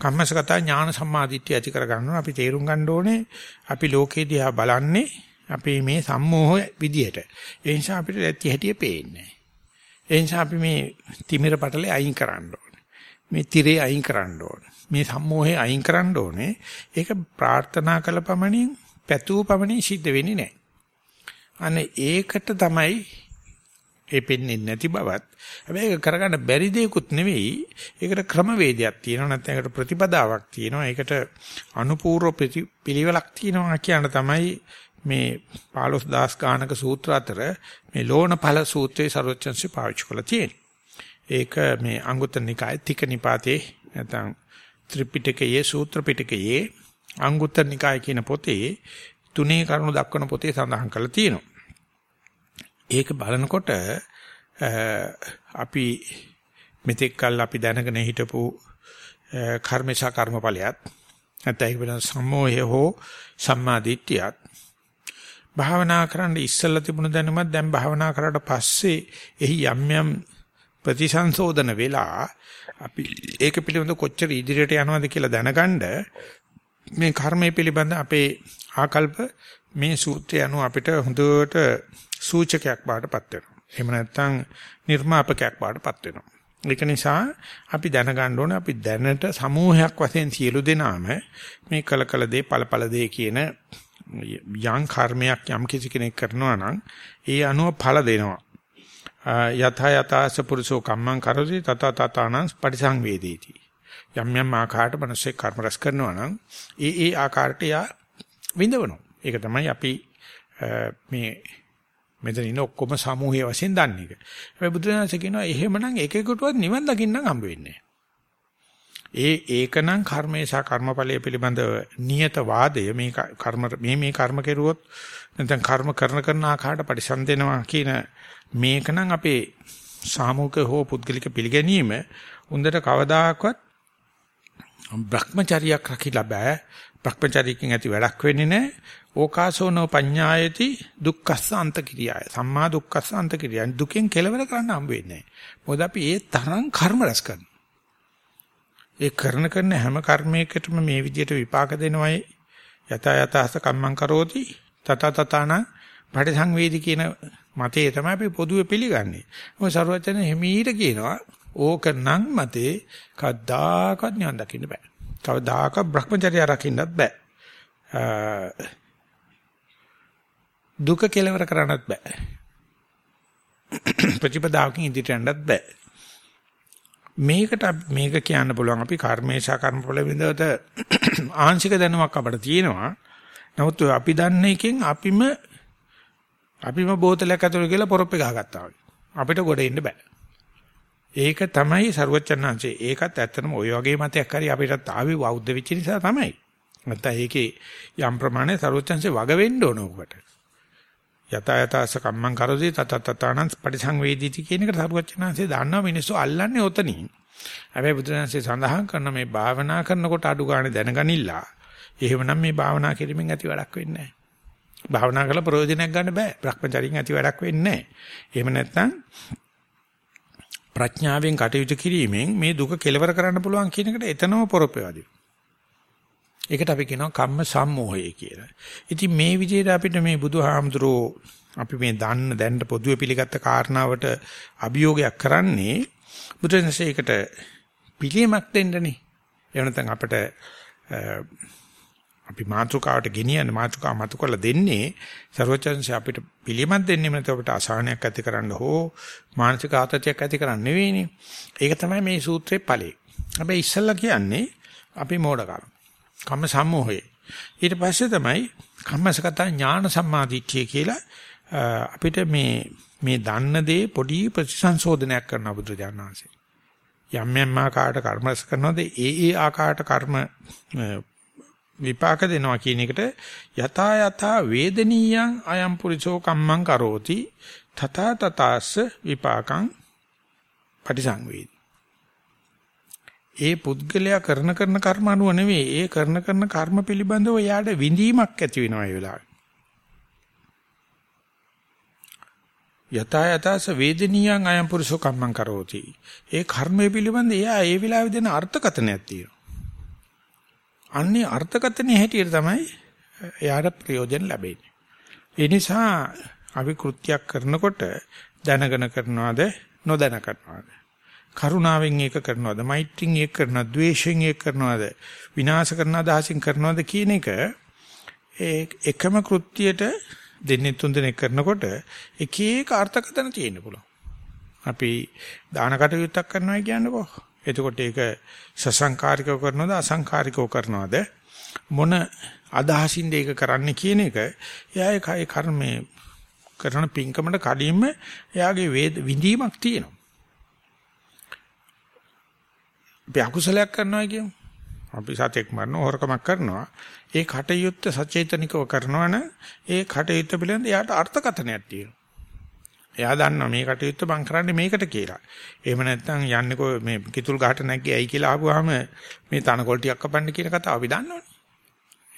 කම්මසගත ඥාන සම්මාදිට්ඨිය ඇති කර ගන්නවා අපි තේරුම් ගන්න ඕනේ අපි ලෝකේ දිහා බලන්නේ අපේ මේ සම්මෝහ විදියට. ඒ නිසා අපිට ඇති හැටිය පේන්නේ ඒ නිසා අපි මේ තිමිර පටලේ අයින් කරන්න ඕනේ. මේ tire අයින් කරන්න ඕනේ. මේ සම්මෝහය අයින් කරන්න ඕනේ. ඒක ප්‍රාර්ථනා කළ පමණින් පැතූ පමණින් සිද්ධ වෙන්නේ නැහැ. අනේ ඒකට තමයි ඒ පෙන්නේ නැති බවත් හැබැයි ඒක කරගන්න බැරි දෙයක්ුත් නෙවෙයි ඒකට ක්‍රමවේදයක් තියෙනවා නැත්නම් ඒකට ප්‍රතිපදාවක් තියෙනවා ඒකට අනුපූර්ව පිළිවෙලක් තියෙනවා කියන තමයි මේ 15000 ගානක සූත්‍ර අතර මේ ලෝණඵල සූත්‍රයේ ਸਰවචන්සි පාවිච්චි කරලා තියෙනවා. ඒක මේ අංගුත්තර නිකායේ තික නිපාතේ නැත්නම් ත්‍රිපිටකයේ සූත්‍ර පිටකයේ අංගුත්තර නිකාය කියන පොතේ තුනේ කරුණු දක්වන පොතේ සඳහන් කරලා තියෙනවා. ඒක බලනකොට අපි මෙතෙක් කල් අපි දැනගෙන හිටපු කර්මේශා කර්මඵලයක් නැත්නම් ඒක වෙන සම්මෝහය හෝ සම්මාදිට්ඨියත් භාවනා කරන්න ඉස්සෙල්ලා තිබුණ දැනුමත් දැන් භාවනා කරාට පස්සේ එහි යම් යම් ප්‍රතිසංශෝධන වෙලා අපි ඒක පිළිබඳ කොච්චර ඉදිරියට යනවද කියලා දැනගන්න මේ කර්මය පිළිබඳ අපේ ආකල්ප මේ සූත්‍රය අනුව අපිට හොඳට සූචකයක් බාටපත් වෙනවා. එහෙම නැත්නම් නිර්මාපකයක් බාටපත් වෙනවා. ඒක නිසා අපි දැනගන්න ඕනේ අපි දැනට සමූහයක් වශයෙන් සියලු දෙනාම මේ කල කල දේ ඵලඵල දේ කියන යම් කර්මයක් යම් කිසි කෙනෙක් කරනවා නම් ඒ අනුව ඵල දෙනවා. යත යතස පුරුෂෝ කම්මං කරති තත තතානං පටිසංවේදේති. යම් යම් ආකාරයට මිනිස්සේ කර්ම රැස් කරනවා නම් ඒ ඒ ආකාරයට යා විඳවනවා. ඒක තමයි අපි මේ මෙතන ඉන්න ඔක්කොම සමූහයේ වශයෙන් දන්නේ. හැබැයි බුදුරජාණන්සේ කියනවා එහෙමනම් එකෙකුටවත් නිවන් දකින්න හම්බ වෙන්නේ ඒ ඒකනම් කර්මේ සහ කර්මඵලයේ පිළිබඳ නියත වාදය මේ කර්ම මේ මේ කර්ම කෙරුවොත් නැත්නම් කර්ම කරන කරන ආකාරයට පරිසම්දෙනවා කියන මේකනම් අපේ සාමූහික හෝ පුද්ගලික පිළිගැනීම උන්දට කවදාකවත් භ්‍රමචරියක් රකිලා බෑ භ්‍රමචරියකින් ඇති වැඩක් වෙන්නේ නැහැ ඕකාසෝනෝ පඤ්ඤායති දුක්ඛස්සාන්ත කිරියාය. සම්මා දුක්ඛස්සාන්ත කිරියාය. දුකෙන් කෙලවර කරන්න හම්බ වෙන්නේ නැහැ. මොකද අපි ඒ තරම් කර්ම රැස් කරනවා. ඒ කරන කරන හැම කර්මයකටම මේ විදිහට විපාක දෙනවයි යත යතහස කම්මං කරෝති තත තතන පටිසංවේදී කියන මතේ තමයි අපි පොදුවේ පිළිගන්නේ. මොකද සරුවචන හිමීට කියනවා ඕක නම් මතේ කද්දාකත් නිවන් දකින්න බෑ. කවදාකවත් Brahmacharya රකින්නත් බෑ. දුක කෙලවර කරන්නත් බෑ. [COUGHS] ප්‍රතිපදාවකින් ඉදිරියට යන්නත් බෑ. මේකට මේක කියන්න පුළුවන් අපි කර්මේශා කර්මඵල විඳවත [COUGHS] ආංශික දැනුමක් අපිට තියෙනවා. නමුත් අපි දන්න එකෙන් අපිම අපිම බෝතලයක් ඇතුළේ කියලා පොරොප්පේ ගහගත්තා වගේ. අපිට ගොඩ එන්න බෑ. ඒක තමයි ਸਰුවචනාංශේ. ඒකත් ඇත්තටම ওই වගේ මතයක් හරි අපිටත් ආවේ බෞද්ධ වෙච්ච නිසා තමයි. නැත්නම් ඒකේ යම් ප්‍රමාණයක් ਸਰුවචනාංශේ වග වෙන්න ඕන උකට. යත යතස කම්මං කරෝසි තත තතානං පරිසංවේදීති කියන එකට ਸਰුවචනාංශේ දාන්නවා මිනිස්සු අල්ලන්නේ ඔතනින්. හැබැයි බුදුරජාණන්සේ සඳහන් කරන මේ භාවනා කරනකොට අඩු ගන්න දැනගනිලා. එහෙමනම් මේ භාවනා කිරීමෙන් ඇති වැඩක් වෙන්නේ නැහැ. භාවනා කරලා ප්‍රයෝජනයක් ගන්න බෑ. Brahmacharyin ඇති වැඩක් වෙන්නේ නැහැ. එහෙම නැත්නම් ප්‍රඥාවෙන් කටයුතු කිරීමෙන් මේ දුක කෙලවර කරන්න පුළුවන් කියන එකට එතනම පොරොප්පේවදී. ඒකට අපි කියනවා කම්ම සම්මෝහය කියලා. ඉතින් මේ විදිහට අපිට මේ බුදුහාමුදුරෝ අපි මේ දන්න දැන්න පොදුවේ පිළිගත්ත කාරණාවට අභියෝගයක් කරන්නේ බුදුන්සේකට පිළියමක් දෙන්නනේ. එහෙම නැත්නම් අපිට අපි මාතෘකාවට ගෙනියන්න මාතෘකාව මතු කරලා දෙන්නේ ਸਰවචන්ස අපිට පිළියමක් දෙන්නේ නැත්නම් අපිට අසහනයක් ඇති කරන්න හෝ මානසික ආතතියක් ඇති කරන්න නෙවෙයිනේ. ඒක තමයි මේ සූත්‍රයේ ඵලෙ. හැබැයි ඉස්සල්ලා කියන්නේ අපි මෝඩකම්. කම්ම සම්මෝහය. ඊට පස්සේ තමයි කම්මසගත ඥාන සම්මාදිට්ඨිය කියලා අපිට මේ මේ දන්න දේ පොඩි ප්‍රතිසංශෝධනයක් කරන බුදුජානනාංශය. යම් යම් ආකාරයට කර්මස් කරනවාද ඒ ඒ ආකාරයට කර්ම විපාක දෙනවා කියන එකට යථා යථා වේදනීයං අයම් පුරිසෝ කම්මං කරෝති තථා තතාස්ස විපාකං පටිසංවේදී ඒ පුද්ගලයා කරන කරන කර්ම අනුව නෙවෙයි ඒ කරන කරන කර්ම පිළිබඳව යාට විඳීමක් ඇති වෙනවා ඒ වෙලාවේ. යත යතස වේදනීයං අයම් පුරුෂෝ කම්මං කරෝති. ඒ කර්මය පිළිබඳ එයා ඒ වෙලාවේ දෙන අර්ථකතනයක් තියෙනවා. අන්නේ අර්ථකතනේ හැටියට තමයි එයාට ප්‍රයෝජන ලැබෙන්නේ. ඒ නිසා අපි කෘත්‍යයක් කරනකොට දැනගෙන කරනවද නොදැන කරනවද කරුණාවෙන් ඒක කරනවද මෛත්‍රියෙන් ඒක කරනවද ද්වේෂයෙන් ඒක කරනවද විනාශ කරන අදහසින් කරනවද කියන එක ඒ එකම කෘත්‍යයට දෙන්නේ තුන් දෙනෙක් කරනකොට එක එක අර්ථකථන තියෙන්න පුළුවන්. අපි දාන කටයුත්තක් කරනවා කියන්නකෝ. එතකොට ඒක සසංකාරිකව කරනවද අසංකාරිකව කරනවද මොන අදහසින්ද ඒක කරන්න කියන එක එයා ඒ කර්මයේ කරන පින්කමට කලින්ම එයාගේ විඳීමක් තියෙනවා. අපි අකුසලයක් කරනවා කියමු. අපි සතෙක් මරන හොරකමක් කරනවා. ඒ කටයුත්ත සචේතනිකව කරනවා නම් ඒ කටයුත්ත පිළිබඳ යාට අර්ථකථනයක් තියෙනවා. එයා දන්නවා මේ කටයුත්ත මං කරන්නේ මේකට කියලා. එහෙම නැත්නම් යන්නේ කො මේ කිතුල් ගහට නැග්ගේ ඇයි කියලා අහපුවාම මේ තනකොළ ටිකක් කපන්න කියන කතාව අපි දන්නවනේ.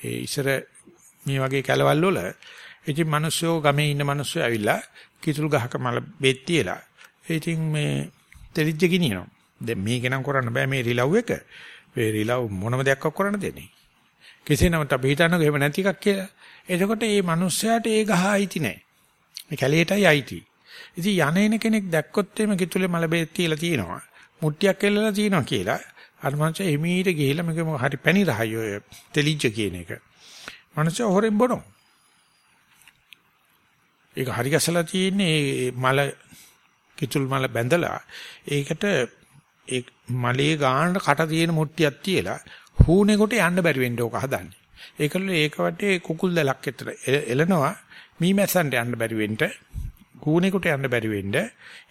ඒ ඉස්සර මේ වගේ කැලවල් වල ඉතින් මිනිස්සු ගමේ ඉන්න මිනිස්සු ඇවිල්ලා කිතුල් ගහක මල බෙත් තියලා ඉතින් මේ තෙලිජ්ජ ගිනියනවා. දැන් මේක නම් කරන්න බෑ මේ රිලව් එක. මේ රිලව් මොනම දෙයක් කරන්න දෙන්නේ. කෙසේ නමුත් අපි හිතන්නේ එහෙම නැති එකක් කියලා. එතකොට මේ මිනිස්සයාට ඒ ගහ අයිති නැහැ. මේ කැලේටයි අයිති. ඉතින් යන්නේන කෙනෙක් දැක්කොත් එimhe කිතුලේ මල බෙහෙත් තියලා තියෙනවා. මුට්ටියක් එල්ලලා තියෙනවා කියලා. අර මනුස්සය එමීට ගිහිල්ලා මේක හරි පැණි රහයි ඔය තෙලිජ්ජ කියන එක. මනුස්සය හොරෙන් බොනවා. ඒක හරි ගැසලා තියෙන්නේ මල කිතුල් මල බැඳලා ඒකට ඒ මලේ ගානට කට තියෙන මුට්ටියක් තියලා හූනේ කොට යන්න බැරි වෙන්න ඕක හදන්නේ. ඒකල ඒක වටේ කුකුල් දැලක් ඇතර එලනවා මීමැස්සන්ට යන්න බැරි වෙන්න කූණේකට යන්න බැරි වෙන්න.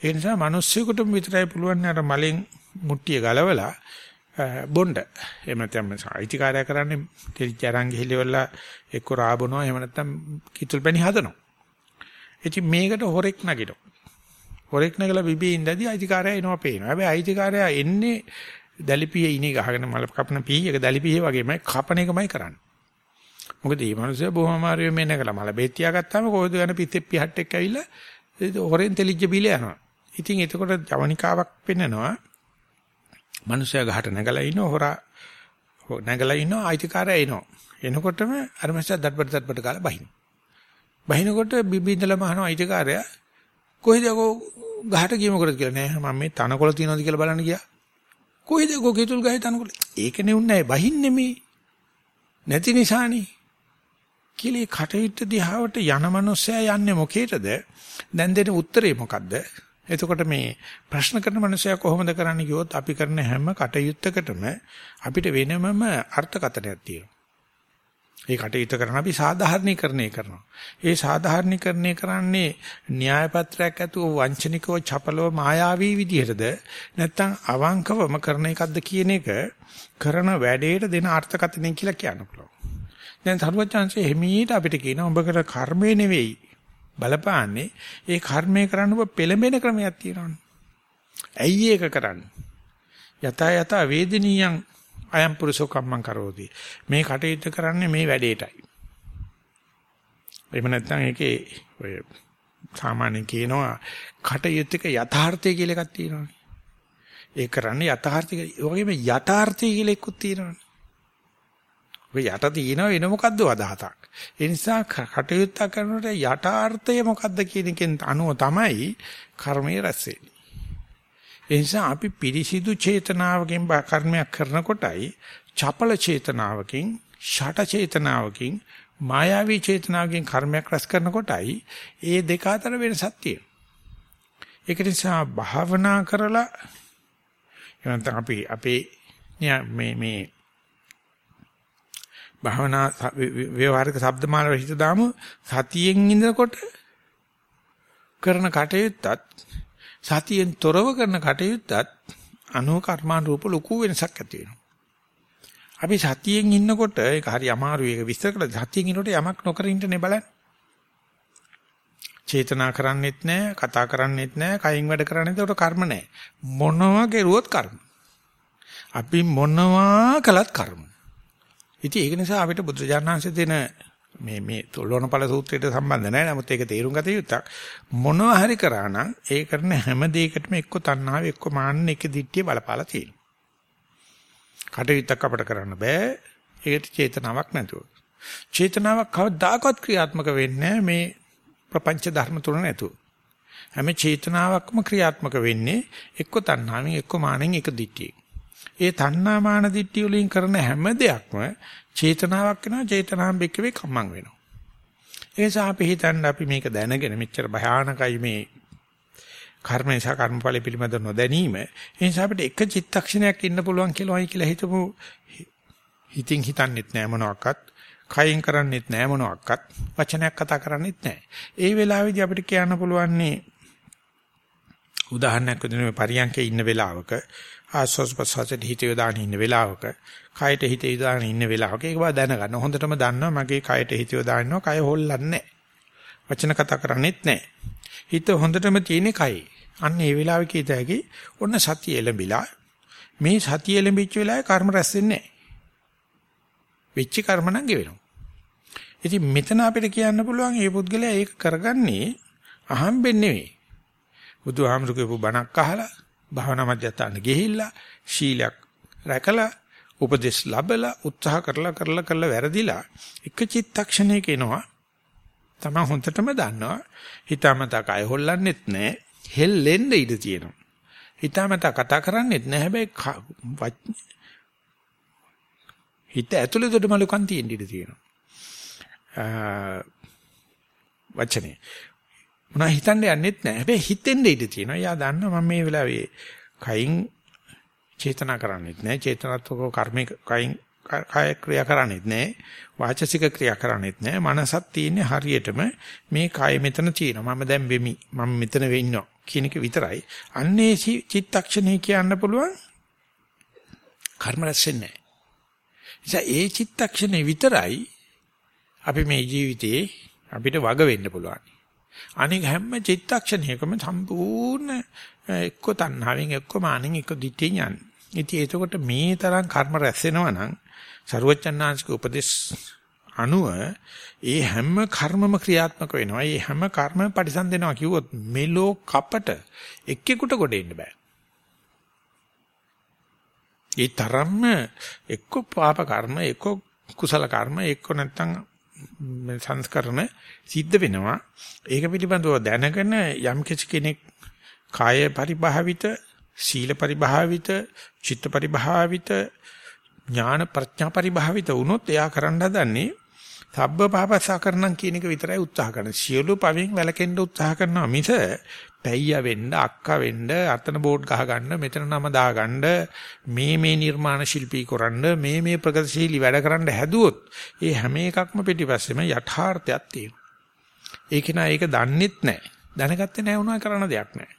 ඒ නිසා මිනිස්සුෙකුටම විතරයි පුළුවන් අර මලෙන් මුට්ටිය ගලවලා බොණ්ඩ එහෙම නැත්නම් අයිතිකාරය කරන්නේ තෙලිච්ච අරන් ගිහිල්ලා එක්ක රාබනවා එහෙම නැත්නම් කිතුල් පැණි හදනවා. ඉතින් මේකට හොරෙක් නගිනවා. හොරෙක් නගලා බිබී ඉඳදී අයිතිකාරය එනවා පේනවා. හැබැයි අයිතිකාරය එන්නේ දැලිපියේ ඉනේ ගහගෙන මල කපන පීයක දැලිපියේ වගේමයි කපන එකමයි කරන්නේ. මොකද මේ මිනිස්සු බොහොම අමාරුවෙන් මේ නැගලා මල බෙහෙත් තියාගත්තාම කොහෙද යන පිටේ පිහට් එක්ක ඇවිල්ලා හොරෙන් තෙලිජ්ජ බිල යනවා. ඉතින් එතකොට ජවනිකාවක් පෙන්නනවා. මිනිස්සයා ගහට නැගලා ඉන්න හොරා නැගලා ඉන්න අයිතිකාරයා එනවා. එනකොටම අර මිනිස්සයා දඩබඩ දඩබඩ ගාලා බහිනවා. බහිනකොට බිබින්දලා මහනවා අයිතිකාරයා කොහෙද යකෝ ගහට ගිය මොකද කියලා නෑ මම මේ තනකොළ තියනවාද කියලා බලන්න ගියා. කොහෙද යකෝ කිතුල් ගහේ තනකොළ? ඒක නෙවුන්නේ බහින්නේ මේ. නැති නිසානේ. කියලා කටයුත්ත දිහාවට යන මනුස්සයා යන්නේ මොකේද? දැන් දෙන උත්තරේ මොකද්ද? එතකොට මේ ප්‍රශ්න කරන මනුස්සයා කොහොමද කරන්නේ කිව්වොත් අපි කරන හැම කටයුත්තකටම අපිට වෙනමම අර්ථකථනයක් තියෙනවා. ඒ කටයුත්ත කරන අපි සාධාරණීකරණය කරනවා. ඒ සාධාරණීකරණය කරන්නේ න්‍යාය පත්‍රයක් ඇතුව වංචනිකව චපලව මායාවී විදිහටද නැත්නම් අවංකවම කරන එකක්ද කියන එක කරන වැඩේට දෙන අර්ථකථනය කියලා කියන්න පුළුවන්. දැන් සරුවචාන්සේ හිමීට අපිට කියනවා ඔබ කර කර්මය නෙවෙයි බලපාන්නේ ඒ කර්මය කරන්න ඔබ පෙළඹෙන ක්‍රමයක් තියෙනවනේ. ඇයි ඒක කරන්නේ? යත යත වේදිනියං අයම් පුරුෂෝ කම්මං කරෝති. මේ කටයුත්ත කරන්නේ මේ වැඩේටයි. එහෙම නැත්නම් ඒකේ ඔය සාමාන්‍යයෙන් කියනවා කටයුත්තක යථාර්ථය කියලා එකක් තියෙනවානේ. ඒ කරන්නේ යථාර්ථය. ඒ වගේම යථාර්ථය කියලා එකක් තියෙනවානේ. ඔය යට තියෙන වෙන මොකද්ද අදහතක්. ඒ නිසා කටයුත්ත කරනකොට යටාර්ථය මොකද්ද කියන එකෙන් අනුව තමයි කර්මය රැස් වෙන්නේ. ඒ නිසා අපි පිරිසිදු චේතනාවකින් කර්මයක් කරනකොටයි චපල චේතනාවකින් ෂට චේතනාවකින් මායාවී චේතනාවකින් කර්මයක් රැස් කරනකොටයි ඒ දෙක අතර වෙනසක් තියෙනවා. ඒක නිසා භාවනා කරලා එනන්ත අපි අපේ මේ මේ භාවනා ව්‍යවહાරික શબ્දමාල හිත දාමු සතියෙන් ඉඳනකොට කරන කටයුත්තත් සතියෙන් තොරව කරන කටයුත්තත් අනෝ කර්මාන් රූප ලොකු වෙනසක් ඇති වෙනවා. අපි සතියෙන් ඉන්නකොට ඒක හරි අමාරුයි ඒක විස්තර කළා සතියෙන් ඉන්නකොට යමක් නොකර ඉන්නනේ බලන්න. චේතනා කරන්නෙත් නැහැ, කතා කරන්නෙත් නැහැ, කයින් වැඩ කරන්නේ ඒකට කර්ම නැහැ. මොනවා කෙරුවොත් කර්ම. අපි මොනවා කළත් කර්ම. ඉතින් ඒක නිසා අපිට බුදුජානනාංශ දෙන මේ මේ තොලෝණපල සූත්‍රයට සම්බන්ධ නැහැ. නමුත් ඒක තේරුම් ගත යුත්තක්. මොනවා හරි කරා නම් ඒ කරන හැම දෙයකටම එක්ක තණ්හාව එක්ක මාන්න එක දිට්ඨිය බලපාලා තියෙනවා. කටයුත්තක් අපිට කරන්න බෑ. ඒකට චේතනාවක් නැතුව. චේතනාවක් කවදාකවත් ක්‍රියාත්මක වෙන්නේ මේ ප්‍රපංච ධර්ම තුන නැතුව. හැම චේතනාවක්ම ක්‍රියාත්මක වෙන්නේ එක්ක තණ්හාවෙන් එක්ක මානෙන් එක දිට්ඨියෙන්. ඒ තණ්හා මාන දිට්ඨිය වලින් කරන හැම දෙයක්ම චේතනාවක් වෙනවා චේතනාම් බෙක්කවේ කම්මං වෙනවා. ඒ නිසා අපි හිතන්නේ අපි මේක දැනගෙන මෙච්චර භයානකයි මේ කර්ම නිසා කර්මඵල පිළිබඳ නොදැනීම. ඒ නිසා අපිට එක චිත්තක්ෂණයක් ඉන්න පුළුවන් කියලායි කියලා හිතමු. හිතින් හිතන්නෙත් නෑ මොනවාක්වත්. කයින් කරන්නෙත් නෑ මොනවාක්වත්. වචනයක් කතා කරන්නෙත් නෑ. ඒ වෙලාවේදී අපිට කියන්න පුළුවන්නේ උදාහරණයක් විදිහට පරියන්කේ ඉන්න වෙලාවක ආස්වාස් ප්‍රසවාසයට හිත යොදාගෙන ඉන්න වෙලාවක කයට හිත යොදාගෙන ඉන්න වෙලාවක ඒක බා දැනගන්න හොඳටම දන්නවා මගේ කයට හිත යොදාගෙනවා කය හොල්ලන්නේ වචන කතා කරන්නේත් නැහැ හිත හොඳටම තියෙන්නේ කයි. අන්න ඒ වෙලාවේ කීත හැකි ඔන්න සතිය එළඹිලා මේ සතිය එළඹිච්ච වෙලාවේ කර්ම රැස් වෙන්නේ නැහැ. වෙච්ච කර්ම නම් ගෙවෙනවා. ඉතින් මෙතන අපිට කියන්න පුළුවන් මේ පුද්ගලයා ඒක කරගන්නේ අහම්බෙන් නෙවෙයි. බුදුහාමුදුරුවෝ බණක් අහලා භාවනා මධ්‍යස්ථාන ගිහිල්ලා ශීලයක් රැකලා උපදේශ ලැබලා උත්සාහ කරලා කරලා කරලා වැරදිලා එක චිත්තක්ෂණයක එනවා. තමයි හොඳටම දන්නවා. හිතාමතා කය හොල්ලන්නෙත් නැහැ හෙල්ලෙන්න ඉඩ තියෙනවා. හිතාමතා කතා කරන්නෙත් නැහැ හැබැයි හිත ඇතුලේ දොඩමලුකම් තියෙන්න ඉඩ තියෙනවා. වචනේ. මොනවා හිතන්න යන්නෙත් නැහැ හැබැයි හිතෙන්න ඉඩ තියෙනවා යා දන්නවා මම මේ වෙලාවේ කයින් චේතනා කරන්නේත් නැහැ. චේතනාත්මක කර්මික කයින් කාය ක්‍රියා කරන්නේත් නැහැ. වාචසික ක්‍රියා කරන්නේත් නැහැ. මනසක් තියෙන්නේ හරියටම මේ කය මෙතන තියෙනවා. මම දැන් වෙමි. මම මෙතන වෙන්නවා කියන එක විතරයි. අන්නේ චිත්තක්ෂණේ කියන්න පුළුවන් කර්ම රැස්ෙන්නේ නැහැ. ඒ චිත්තක්ෂණේ විතරයි අපි මේ ජීවිතේ අපිට වග වෙන්න පුළුවන්. අනික හැම චිත්තක්ෂණයකම සම්පූර්ණ එක්ක තණ්හාවෙන් එක්ක මානෙන් එක්ක දිත්තේ යන්නේ. ඉතින් එතකොට මේ තරම් කර්ම රැස් වෙනවා නම් ਸਰුවචන්නාංශික උපදේශ අනුව ඒ හැම කර්මම ක්‍රියාත්මක වෙනවා. ඒ හැම කර්මම පරිසම් දෙනවා කිව්වොත් මෙලෝ කපට එක්කෙකුට ගොඩ එන්න බෑ. ඒ තරම්ම එක්ක පාප කර්ම එක්ක කුසල කර්ම එක්ක නැත්තම් සංස්කරණ සිද්ධ වෙනවා. ඒක පිළිබඳව දැනගෙන යම් කෙනෙක් කාය පරිභාවිත, සීල පරිභාවිත, චිත්ත පරිභාවිත, ඥාන ප්‍රඥා පරිභාවිත වුණොත් එයා කරන්න හදන්නේ සබ්බ පාපසකරණම් කියන එක විතරයි උත්සාහ කරන්නේ. සියලු පවෙන් වැළකෙන්න උත්සාහ කරනවා මිස පැయ్య වෙන්න, අක්කා වෙන්න, අතන බෝඩ් ගහ ගන්න, මෙතන නම දා ගන්න, මේ මේ නිර්මාණ ශිල්පී කරන්න, මේ මේ ප්‍රගතිශීලී වැඩ කරන්න හැදුවොත් ඒ හැම එකක්ම පිටිපස්සෙම යථාර්ථයක් තියෙනවා. ඒක නා ඒක දන්නෙත් නැහැ. දැනගත්තේ නැහැ වුණා කරන දෙයක් නැහැ.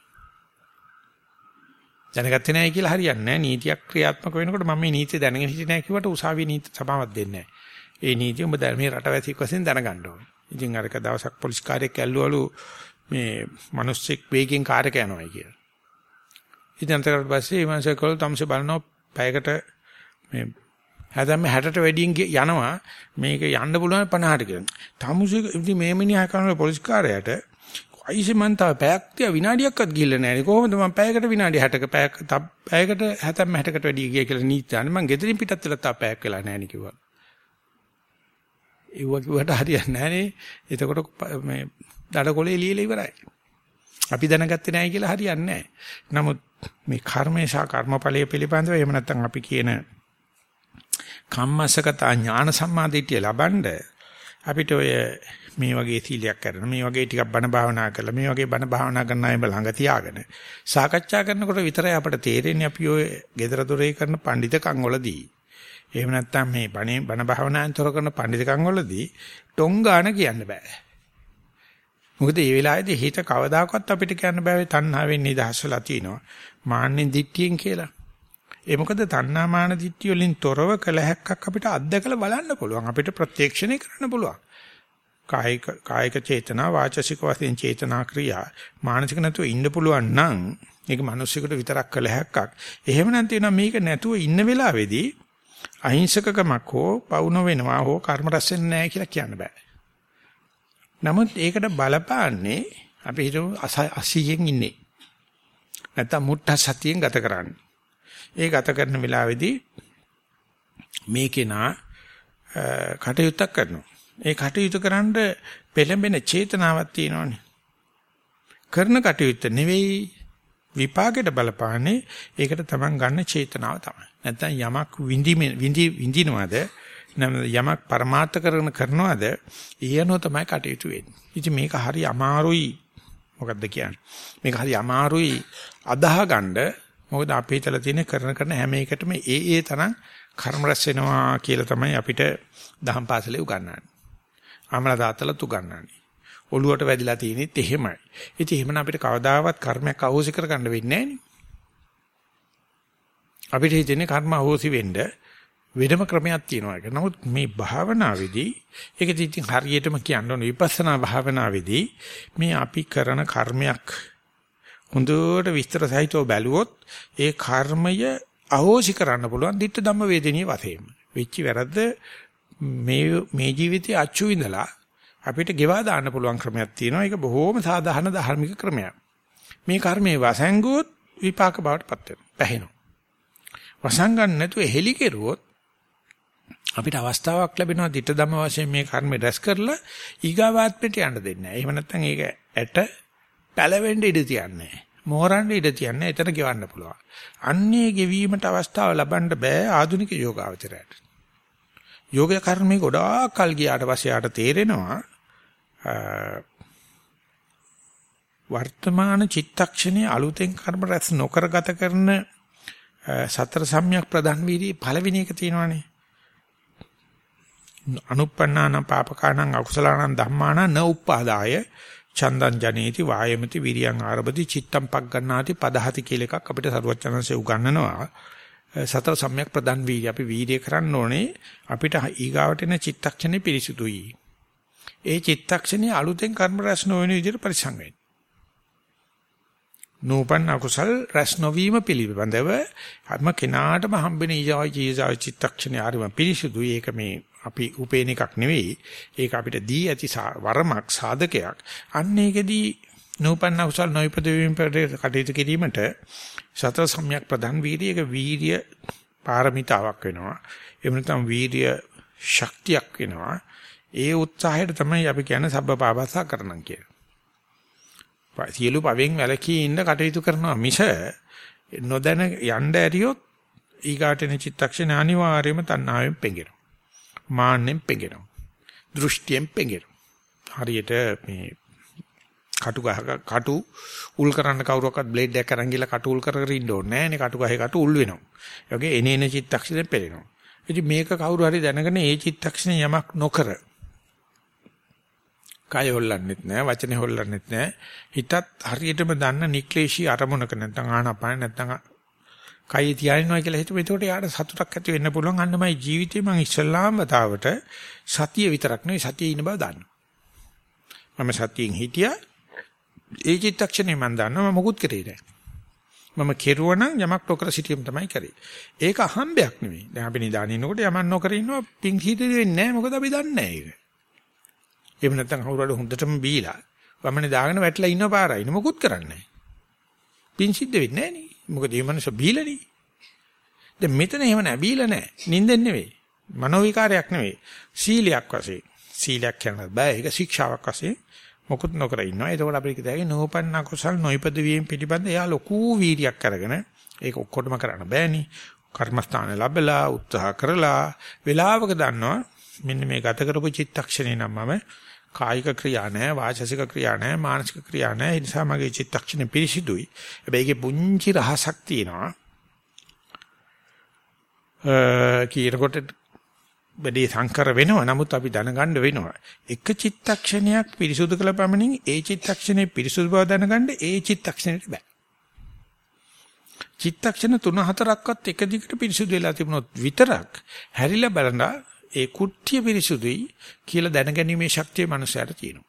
දැනගත්තේ නැහැ කියලා හරියන්නේ නැහැ. නීතියක් ක්‍රියාත්මක වෙනකොට මම මේ නීතිය දැනගෙන හිටියේ නැහැ කිව්වට උසාවියේ නීති සමාවක් දෙන්නේ නැහැ. ඒ නීතිය ඔබ මේ රටවැසියෙක් වශයෙන් දැනගන්න ඕනේ. ඉතින් අරක දවසක් පොලිස් කාර්යයක් ඇල්ලුවලු මේ මිනිස්සෙක් වේගෙන් කාර් එක යනවායි කියලා. ඉතින් අන්තරට පස්සේ මේ මාසේ කල් තමසේ බලනවා පැයකට මේ හැදැම්ම 60ට වැඩියෙන් යනවා මේක යන්න පුළුවන් 50ට කියලා. තමුසේ ඉතින් මේ මිනිහා කරන පොලිස් කාර්යයට අයිසේ මං තව පැයක් තියා විනාඩියක්වත් ගිහිල්ලා නැහැ. කොහොමද මං පැයකට විනාඩි 60ක පැයක් පැයකට 70 60කට වැඩි ගිය කියලා නීතියනේ මං ගෙදරින් පිටත් වෙලා තව පැයක් වෙලා නැහැ නේ කිව්වා. ඒව කිව්වට හරියන්නේ නැහැ නේ. එතකොට මේ දඩකොලේ එළියලා ඉවරයි. අපි දැනගත්තේ නැහැ කියලා හරියන්නේ නැහැ. නමුත් මේ කර්මේ සහ කර්මඵලයේ පිළිබඳව එහෙම නැත්නම් අපි කියන කම්මසගත ඥාන සම්මාදිටිය ලබනද අපිට ඔය මේ වගේ සීලයක් කරන මේ වගේ ටිකක් බණ භාවනා කරලා මේ වගේ බණ භාවනා කරන අය ළඟ තියාගෙන සාකච්ඡා කරනකොට විතරයි අපට තේරෙන්නේ අපි ඔය gedara dore කරන පඬිතකම් වලදී එහෙම නැත්නම් මේ බණ බණ භාවනාෙන් තොර කරන පඬිතකම් වලදී ටොංගාන කියන්න බෑ. මොකද මේ වෙලාවේදී හිත කවදාකවත් අපිට කියන්න බෑ තණ්හාවෙන් නිදහස් වෙලා තිනවා. මාන්නෙන් දිට්ඨියෙන් කියලා. ඒ මොකද තණ්හා මාන දිට්ඨිය වලින් තොරව කළ හැක්කක් අපිට අත්දකලා බලන්න පුළුවන්. අපිට ප්‍රත්‍යක්ෂණය කරන්න පුළුවන්. කායික කායික චේතනා වාචසික වශයෙන් චේතනා ක්‍රියා මානසික නැතුව ඉන්න පුළුවන් නම් ඒක මිනිස්සුකට විතරක් කළ හැක්කක්. එහෙම නැත්නම් මේක නැතුව ඉන්න වෙලාවේදී අහිංසකකමක් හෝ පවුන වෙනවා හෝ කර්ම රැස් වෙන්නේ නැහැ කියලා කියන්න බෑ. නමුත් ඒකට බලපාන්නේ අපි හිතමු 80න් ඉන්නේ. නැත්තම් මුට්ට සතියෙන් ගත කරන්නේ. ඒ ගත කරන වෙලාවේදී මේකේ නා කටයුත්තක් කරනවා. ඒ කටයුතු කරන්න පෙළඹෙන චේතනාවක් තියෙනවනේ. කරන කටයුත්ත නෙවෙයි විපාකෙට බලපාන්නේ ඒකට තමන් ගන්න චේතනාව තමයි. නැත්නම් යමක් විඳි විඳි විඳිනවද යමක් પરමාර්ථ කරන කරනවද ඊයනෝ තමයි කටයුතු වෙන්නේ. ඉතින් මේක හරි අමාරුයි මොකද්ද කියන්නේ? මේක හරි අමාරුයි අදාහ ගන්න මොකද අපේ තල තියෙන කරන කරන හැම එකටම ඒ ඒ තරම් කර්ම රැස් වෙනවා කියලා තමයි අපිට දහම් පාසලේ උගන්වන්නේ. අමලා දාතලත් උගන්වන්නේ. ඔළුවට වැදිලා තියෙනෙත් එහෙමයි. ඉතින් එහෙමනම් අපිට කවදාවත් කර්මයක් අහෝසි කරගන්න වෙන්නේ නැහැ අපිට හිතෙන්නේ කර්ම අහෝසි වෙන්න වෙනම ක්‍රමයක් තියෙනවා ඒක. නමුත් මේ භාවනාවේදී ඒක ඉතින් හරියටම කියන්න ඕන විපස්සනා භාවනාවේදී මේ අපි කරන කර්මයක් හොඳට විස්තර සහිතව බැලුවොත් ඒ කර්මය අහෝසි කරන්න පුළුවන් ditta ධම්ම වේදනීය වශයෙන්. වෙච්ච වැරද්ද මේ මේ ජීවිතයේ අච්චු විඳලා අපිට ගෙවා දාන්න පුළුවන් ක්‍රමයක් තියෙනවා. ඒක බොහොම සාධාරණ ධර්මික ක්‍රමයක්. මේ කර්මයේ වසංගුවොත් විපාක බවට පත් වෙනවා. පැහැෙනවා. වසංගන් නැතුව හෙලි කෙරුවොත් අපිට අවස්ථාවක් ලැබෙනවා ditta ධම්ම වශයෙන් මේ කර්මය රැස් කරලා ඊගාවාත්මයට යන්න දෙන්නේ නැහැ. එහෙම නැත්නම් ඒක ඇට පැලවෙන්න ඉඩ තියන්නේ මෝරන්න ඉඩ තියන්නේ එතන ගෙවන්න පුළුවන්. අන්නේ ගෙවීමට අවස්ථාව ලබන්න බෑ ආධුනික යෝගාවචරයට. යෝග කර්මේ ගොඩාක් කල් ගියාට පස්සේ ආට තේරෙනවා වර්තමාන චිත්තක්ෂණයේ අලුතෙන් කර්ම රැස් නොකර ගත කරන සතර සම්‍යක් ප්‍රධාන වීර්ය පළවෙනි එක තියෙනවානේ. අනුප්පන්නාන පාපකානං අකුසලානං ධම්මාන න උප්පාදාය චන්දං ජනේති වායමති විරියං ආරබති චිත්තම් පග්ගණ්ණාති පදහති කියලා එකක් අපිට සරුවචනන්සේ උගන්වනවා. සතර සම්‍යක් ප්‍රදන් වීර්ය අපි වීර්ය කරන්න ඕනේ. අපිට ඊගාවට එන චිත්තක්ෂණේ පිරිසුදුයි. ඒ චිත්තක්ෂණේ අලුතෙන් කර්ම රැස් නොවන විදිහට පරිසං වෙන්න නූපන් අකුසල් රැස් නොවීම පිළිබඳව හැම කෙනාටම හම්බෙන ඊජායි චිත්තක්ෂණේ ආරම පිරිසුදුයි ඒක මේ අපි උපේන එකක් නෙවෙයි. ඒක අපිට දී ඇති වරමක් සාධකයක්. අන්න ඒකෙදී නූපන්න කුසල් නොයිපද වීම කටයුතු කිරීමට සතර සම්‍යක් ප්‍රධාන වීර්යයක වීර්ය පාරමිතාවක් වෙනවා. එහෙම නැත්නම් වීර්ය ශක්තියක් වෙනවා. ඒ උත්සාහයට තමයි අපි කියන්නේ සබ්බ පාපස්සා කරනම් කියලා. සියලු පවෙන් වැළකී ඉන්න කටයුතු කරනවා මිස නොදැන යන්න ඇරියොත් ඊගාටෙන චිත්තක්ෂණ අනිවාර්යයෙන්ම තණ්හාවෙන් පෙඟෙනවා. මාන්නෙන් පෙඟෙනවා. දෘෂ්ටියෙන් පෙඟෙනවා. හරියට මේ කටු ගහක කටු උල් කරන්න කවුරක්වත් බ්ලේඩ් එකක් අරන් ගිහලා කටු උල් කර කර ඉන්න ඕනේ නැහැ නේ කටු ගහේ කටු උල් වෙනවා. ඒ වගේ එනේන චිත්තක්ෂණයෙන් පෙළෙනවා. ඉතින් මේක කවුරු හරි දැනගෙන ඒ චිත්තක්ෂණේ යමක් නොකර කය හොල්ලන්නෙත් නැහැ වචනේ හොල්ලන්නෙත් නැහැ හිතත් හරියටම දන්න නික්ලේශී අරමුණක නැත්නම් ආනාපාන නැත්නම් කයි තියානිනවා කියලා හිතුව. එතකොට යාට සතුටක් ඇති වෙන්න පුළුවන්. අන්නමයි ජීවිතේ මම ඉස්සල්ලාම වතාවට සතිය විතරක් නෙවෙයි සතියේ ඉන්න බව දන්නවා. මම සතියෙන් හිටියා. ඒ චිත්තක්ෂණේ මම දන්නවා මම මොකුත් කරේ නැහැ. මම කෙරුවනම් යමක් නොකර සිටීම තමයි කරේ. ඒක අහම්බයක් නෙවෙයි. දැන් අපි නිදානිනකොට යමක් නොකර ඉන්නවා පිං හිතේ වෙන්නේ නැහැ. මොකද අපි දන්නේ නැහැ ඒක. එහෙම නැත්නම් කවුරුහරි හොඳටම බීලා වමනේ දාගෙන වැටලා ඉන්න පාරයි. මොකුත් කරන්නේ නැහැ. පිං සිද්ධ වෙන්නේ නැහැ නේ. මොකද මේ මනුස්ස බීලනේ. දැන් මෙතන එහෙම නෑ බීලා නෑ. නිින්දෙන් නෙවෙයි. මනෝ විකාරයක් නෙවෙයි. සීලයක් වශයෙන්. සීලයක් කියන බෑ. ඒක ශික්ෂාවක් වශයෙන් මොකුත් නොකර ඉන්නවා. එතකොට අපිට කියතයි නෝපන්න කුසල් නොයිපද වීම පිටිපන්ද එයා ලොකු වීරියක් අරගෙන ඒක ඔක්කොටම කරන්න බෑනේ. කර්මස්ථාන ලැබලා උත්සාහ කරලා වෙලාවක දන්නවා මෙන්න මේ ගත කරපු චිත්තක්ෂණේ නම් මම කායික ක්‍රියා නැහැ, වාචසික ක්‍රියා නැහැ, මානසික ක්‍රියා නැහැ. ඒ නිසා මගේ චිත්තක්ෂණ පිරිසිදුයි. හැබැයි ඒකේ පුංචි රහසක් තියෙනවා. කීරකොට බඩේ සංකර වෙනවා. නමුත් අපි දැනගන්න වෙනවා. එක චිත්තක්ෂණයක් පිරිසුදු කළ පමණින් ඒ චිත්තක්ෂණේ පිරිසුදු බව දැනගන්න ඒ චිත්තක්ෂණයට බෑ. චිත්තක්ෂණ 3-4ක්වත් එක දිගට පිරිසුදු වෙලා තිබුණොත් විතරක් හැරිලා බලනවා ඒ කුට්ටිය පිරිසුදුයි කියලා දැනගැනීමේ ශක්තිය මනුස්සයාට තියෙනවා.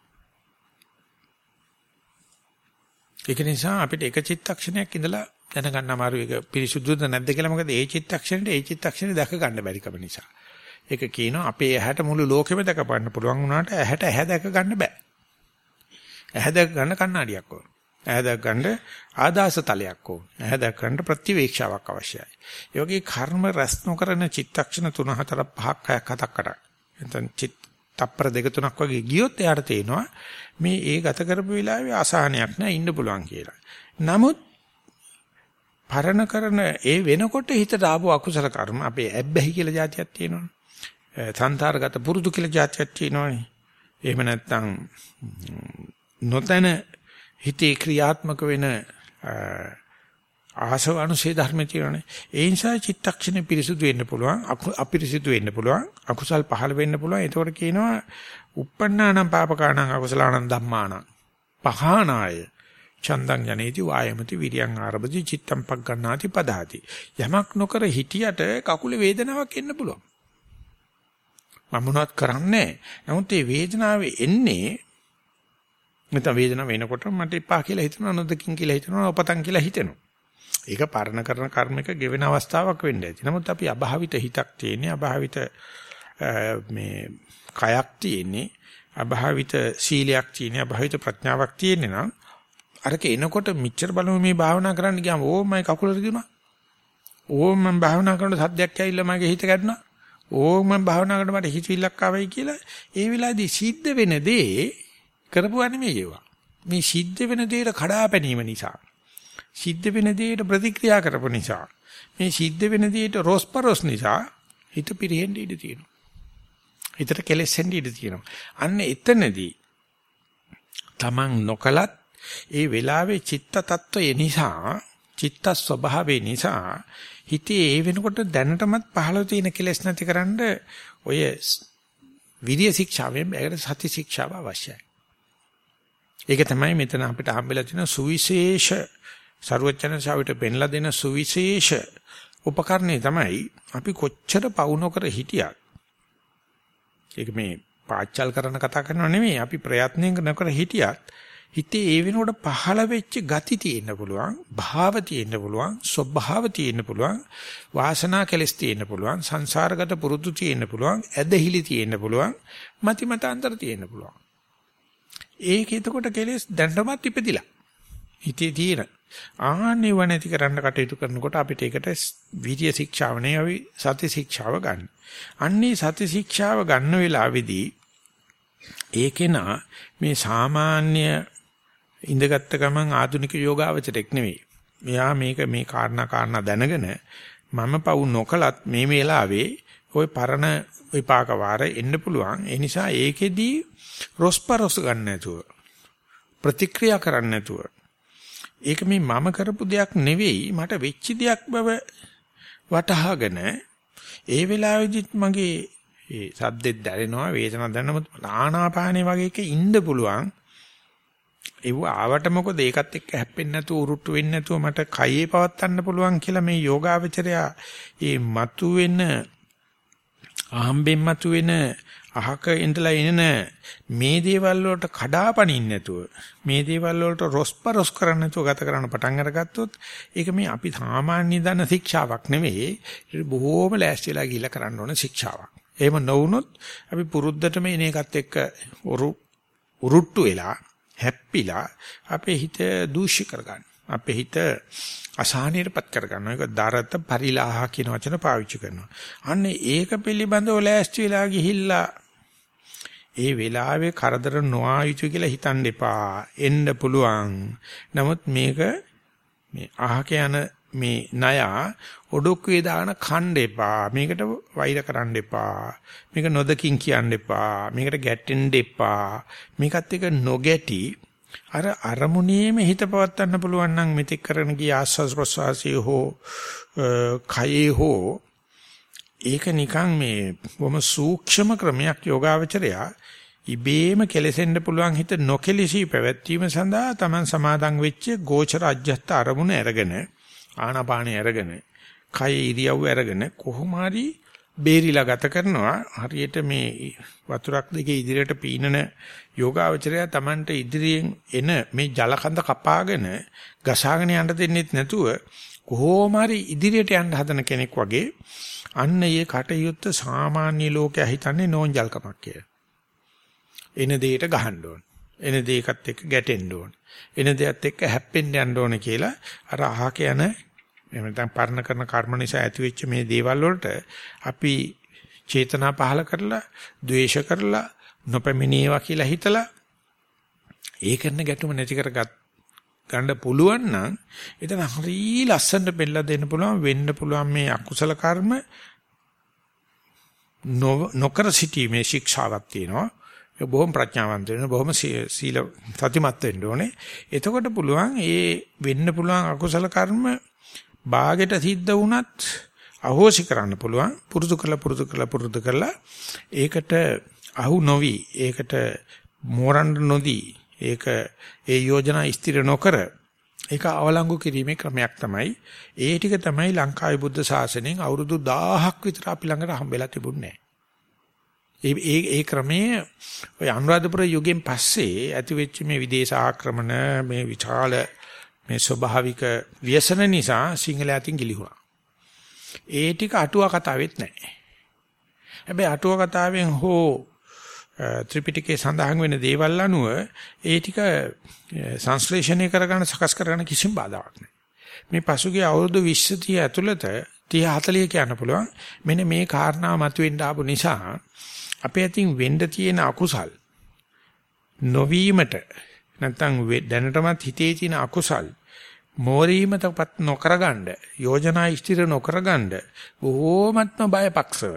ඒක නිසා අපිට එක චිත්තක්ෂණයක් ඉඳලා දැනගන්න අමාරු ඒක පිරිසුදුද නැද්ද කියලා මොකද ඒ චිත්තක්ෂණයට ඒ චිත්තක්ෂණය දැක ගන්න බැරි කම නිසා. ඒක කියනවා අපේ ඇහැට මුළු ලෝකෙම දැක ගන්න පුළුවන් වුණාට ඇහැට ඇහැ දැක ගන්න බෑ. ඇහැ දැක ගන්න කණ්ණාඩියක් ඕන. ඇහැ දැක ගන්න ආදාස තලයක් ඕන. ඇහැ දැක ගන්න ප්‍රතිවේක්ෂාවක් අවශ්‍යයි. ඒ වගේ කර්ම රැස් නොකරන චිත්තක්ෂණ 3 4 5ක් 6ක් 7ක් 8ක්. එතන චිත් තප්පර දෙක තුනක් වගේ ගියොත් එයාට තේනවා මේ ඒ ගත කරපු වෙලාවේ අසහනයක් නෑ ඉන්න පුළුවන් කියලා. නමුත් පරණ කරන ඒ වෙනකොට හිතට ආපු අකුසල කර්ම අපේ ඇබ්බැහි කියලා જાතියක් තියෙනවනේ. සංතාරගත පුරුදු කියලා જાතියක් තියෙනවනේ. එහෙම නැත්නම් නොතන හිතේ ක්‍රියාත්මක වෙන ආසව අනුසේ ධර්ම තියෙනනේ. ඒ නිසා චිත්තක්ෂණය පිරිසුදු වෙන්න පුළුවන්, අපිරිසුදු වෙන්න පුළුවන්, අකුසල් පහළ වෙන්න පුළුවන්. ඒතකොට කියනවා uppannānaṁ pāpakānaṁ akusalaṇaṁ dhammānaṁ පහානාය චන්දං ජනේති වායමති විරියං ආරබති චිත්තම් පක් ගන්නාති පදාති. යමක් නොකර හිටියට කකුලේ වේදනාවක් එන්න පුළුවන්. මම මොනවත් කරන්නේ නමුත් මේ වේදනාව එන්නේ නැත්නම් වේදනාව එනකොට මට එපා කියලා හිතනවා නොදකින් කියලා හිතනවා ඔපතන් කියලා හිතෙනවා. ඒක පරණ කරන කර්මයක ගෙවෙන අවස්ථාවක් වෙන්න ඇති. නමුත් අපි අභාවිත හිතක් තියෙන්නේ අභාවිත මේ කයක් තියෙන්නේ අභාවිත සීලයක් තියෙන්නේ අභාවිත ප්‍රඥාවක් තියෙන්නේ නම් අරක එනකොට මිච්ඡර බලමු මේ භාවනා කරන්න ගියාම ඕ මම කකුල රිදුනා. ඕ මම භාවනා කරනකොට සද්දයක් ඇවිල්ලා මගේ හිත ගැටුණා. ඕ මම භාවනා කරනකොට මට හිතවිල්ලක් ආවයි කියලා ඒ වෙලාවේදී සිද්ධ වෙන දේ කරපුවා නෙමෙයි ඒවා. මේ සිද්ධ වෙන දේට කඩාපැනීම නිසා සිද්ධ වෙන දේට ප්‍රතික්‍රියා කරපු නිසා මේ සිද්ධ වෙන දේට රොස්පරොස් නිසා හිත පිරෙහෙන්න ඉඩ තියෙනවා. හිතට කෙලෙසෙන්න ඉඩ තියෙනවා. අන්න එතනදී Taman නොකලත් ඒ වෙලාවේ චිත්ත tattvaye නිසා චිත්ත ස්වභාවය නිසා හිතේ ඒ වෙනකොට දැනටමත් පහළ තියෙන කෙලෙස් නැතිකරන්න ඔය විරිය ශික්ෂාවෙන් ඒකට සති ශික්ෂාව අවශ්‍යයි. ඒක තමයි මෙතන අපිට හම්බෙලා තියෙන සුවිශේෂ ਸਰවචනසාවිට පෙන්ලා දෙන සුවිශේෂ උපකරණේ තමයි අපි කොච්චර පවුන කර හිටියත්. ඒක මේ පාච්චල් කරන කතා කරනව නෙමෙයි අපි ප්‍රයත්නයෙන් නොකර හිටියත් හිතේ ඒ වෙනකොට පහළ වෙච්ච ගති තියෙන්න පුළුවන් භාව තියෙන්න පුළුවන් ස්වභාව තියෙන්න පුළුවන් වාසනා කෙලස් තියෙන්න පුළුවන් සංසාරගත පුරුදු තියෙන්න පුළුවන් ඇදහිලි තියෙන්න පුළුවන් මති මතාන්තර තියෙන්න පුළුවන්. ඒක එතකොට කෙලස් දැන්නමත් ඉපදිලා හිතේ තියෙන ආන්නේව නැති කරන්න කටයුතු කරනකොට අපිට ඒකට විද්‍ය ශික්ෂාව නෙවෙයි සති ශික්ෂාව ගන්න. අන්නේ සති ශික්ෂාව ගන්න වෙලාවේදී ඒකේනා මේ සාමාන්‍ය ඉඳගත්ත ගමන් ආධුනික යෝගාවචරයක් නෙවෙයි. මෙයා මේක මේ කාරණා කාරණා දැනගෙන මම පවු නොකලත් මේ වෙලාවේ ওই පරණ විපාක වාර එන්න පුළුවන්. ඒ නිසා ඒකෙදී රොස්පරොස් ගන්න නැතුව ප්‍රතික්‍රියා කරන්න නැතුව. ඒක මේ මම කරපු දෙයක් නෙවෙයි මට වෙච්ච දෙයක් බව වටහාගෙන ඒ වෙලාවෙදිත් මගේ ඒ සද්දෙත් දැනෙනවා වේදනාවක් දැනෙනවා ආනාපානේ වගේ එකක ඉන්න පුළුවන්. ඒව ආවට මොකද? ඒකත් එක්ක හැප්පෙන්නේ නැතුව උරුට්ටු වෙන්නේ නැතුව මට කයේ පවත්වන්න පුළුවන් කියලා මේ යෝගාවචරයා මේ මතුවෙන අහම්බෙන් මතුවෙන අහක ඉඳලා එන මේ දේවල් වලට කඩාපනින්න නැතුව මේ දේවල් වලට රොස්පරොස් කරන්න නැතුව ගත කරන්න පටන් අරගත්තොත් ඒක මේ අපි සාමාන්‍ය දන ශික්ෂාවක් නෙවෙයි බොහෝම ලෑස්තිලා ගිහිල්ලා කරන්න ඕන ශික්ෂාවක්. එහෙම නොවුනොත් අපි පුරුද්දටම එන එකත් එක්ක උරුට්ටු වෙලා හැප්පිලා අපේ හිත දූෂි කරගන්න. අපේ හිත අසහනයටපත් කරගන්නවා. ඒක දරත පරිලාහ කියන වචන පාවිච්චි කරනවා. අන්න ඒක පිළිබඳව ලෑස්ති වෙලා ගිහිල්ලා ඒ වෙලාවේ කරදර නොආ යුතු කියලා හිතන්න එපා. එන්න පුළුවන්. නමුත් මේක මේ අහක යන මේ ණය ඔඩොක්කුවේ දාන කණ්ඩ එපා. මේකට වෛර කරන්න එපා. මේක නොදකින් කියන්න එපා. මේකට ගැටෙන්න එපා. මේකත් එක නොගැටි අර අරමුණේම හිත පවත්වන්න පුළුවන් නම් මෙතෙක් කරන ගිය ආස්වාස් ප්‍රසවාසයේ හෝ කයේ හෝ ඒක නිකන් මේ බොහොම සූක්ෂම ක්‍රමයක් යෝගාවචරයා. ඉබේම කෙලසෙන්න පුළුවන් හිත නොකෙලිසි පැවැත්වීම සඳහා Taman සමාදන් වෙච්ච ගෝචර අජ්ජත් අරමුණ අරගෙන ආනාපානෙ අරගෙන කය ඉරියව්ව අරගෙන කොහොම හරි බේරිලා ගත කරනවා හරියට මේ වතුරක් දෙකේ ඉදිරියට පීනන යෝගාවචරය Tamanට ඉදිරියෙන් එන මේ ජල කඳ කපාගෙන ගසාගෙන යන්න දෙන්නෙත් නැතුව කොහොම හරි ඉදිරියට යන්න හදන කෙනෙක් වගේ අන්න ඒ කටයුත්ත සාමාන්‍ය ලෝකයා හිතන්නේ නෝන්ජල්කමක් කියලා. එන දෙයට ගහන්න ඕන. එන දෙයකත් එක්ක ගැටෙන්න ඕන. එන දෙයත් එක්ක හැප්පෙන්න යන්න ඕන කියලා අර අහක යන එහෙම නැත්නම් පරණ කරන කර්ම නිසා ඇතිවෙච්ච මේ දේවල් වලට අපි චේතනා පහල කරලා, ද්වේෂ කරලා, නොපැමිණේවා කියලා හිතලා ඒ කරන ගැටුම නැති කරගත් ගන්න පුළුවන් නම් එතන හරි ලස්සනට බෙල්ල දෙන්න පුළුවන් වෙන්න පුළුවන් මේ අකුසල කර්ම නොකර සිටීමේ ශික්ෂාවක් තියෙනවා. ඒ බොහොම ප්‍රඥාවන්ත වෙන බොහොම සීල සතිමත් වෙන්න ඕනේ. එතකොට පුළුවන් ඒ වෙන්න පුළුවන් අකුසල කර්ම බාගෙට සිද්ධ වුණත් අහෝසි කරන්න පුළුවන්. පුරුදු කරලා පුරුදු කරලා පුරුදු කරලා. ඒකට අහු නොවි ඒකට මෝරන්න නොදී ඒක ඒ යෝජනා ස්ථිර නොකර ඒක අවලංගු කිරීමේ ක්‍රමයක් තමයි. ඒ ටික තමයි ලංකාවේ බුද්ධ ශාසනයෙන් අවුරුදු 1000ක් විතර අපි ළඟට හම්බෙලා තිබුණේ ඒ ඒ ඒ ක්‍රමයේ ඔය අනුරාධපුර යුගයෙන් පස්සේ ඇති වෙච්ච මේ විදේශ ආක්‍රමණ මේ විචාල මේ ස්වභාවික ව්‍යසන නිසා සිංහල අතින් ගිලිහුණා. ඒ ටික අටුවා කතාවෙත් නැහැ. හැබැයි අටුවා කතාවෙන් හෝ ත්‍රිපිටකයේ සඳහන් වෙන දේවල් අනුව ඒ ටික සංශ්ලේෂණය කරගන්න සකස් කරගන්න කිසිම බාධාවක් නැහැ. මේ පසුගිය අවුරුදු 20 30 ඇතුළත 30 40 කියන්න පුළුවන් මෙන්න මේ කාරණා මතුවෙන්න ආපු නිසා අපේ අතින් වෙන්න තියෙන අකුසල් නොවීමට නැත්නම් දැනටමත් හිතේ තියෙන අකුසල් මෝරීමටපත් නොකරගන්න යෝජනා ඉස්තිර නොකරගන්න බොහෝමත්ම බයපක්ෂව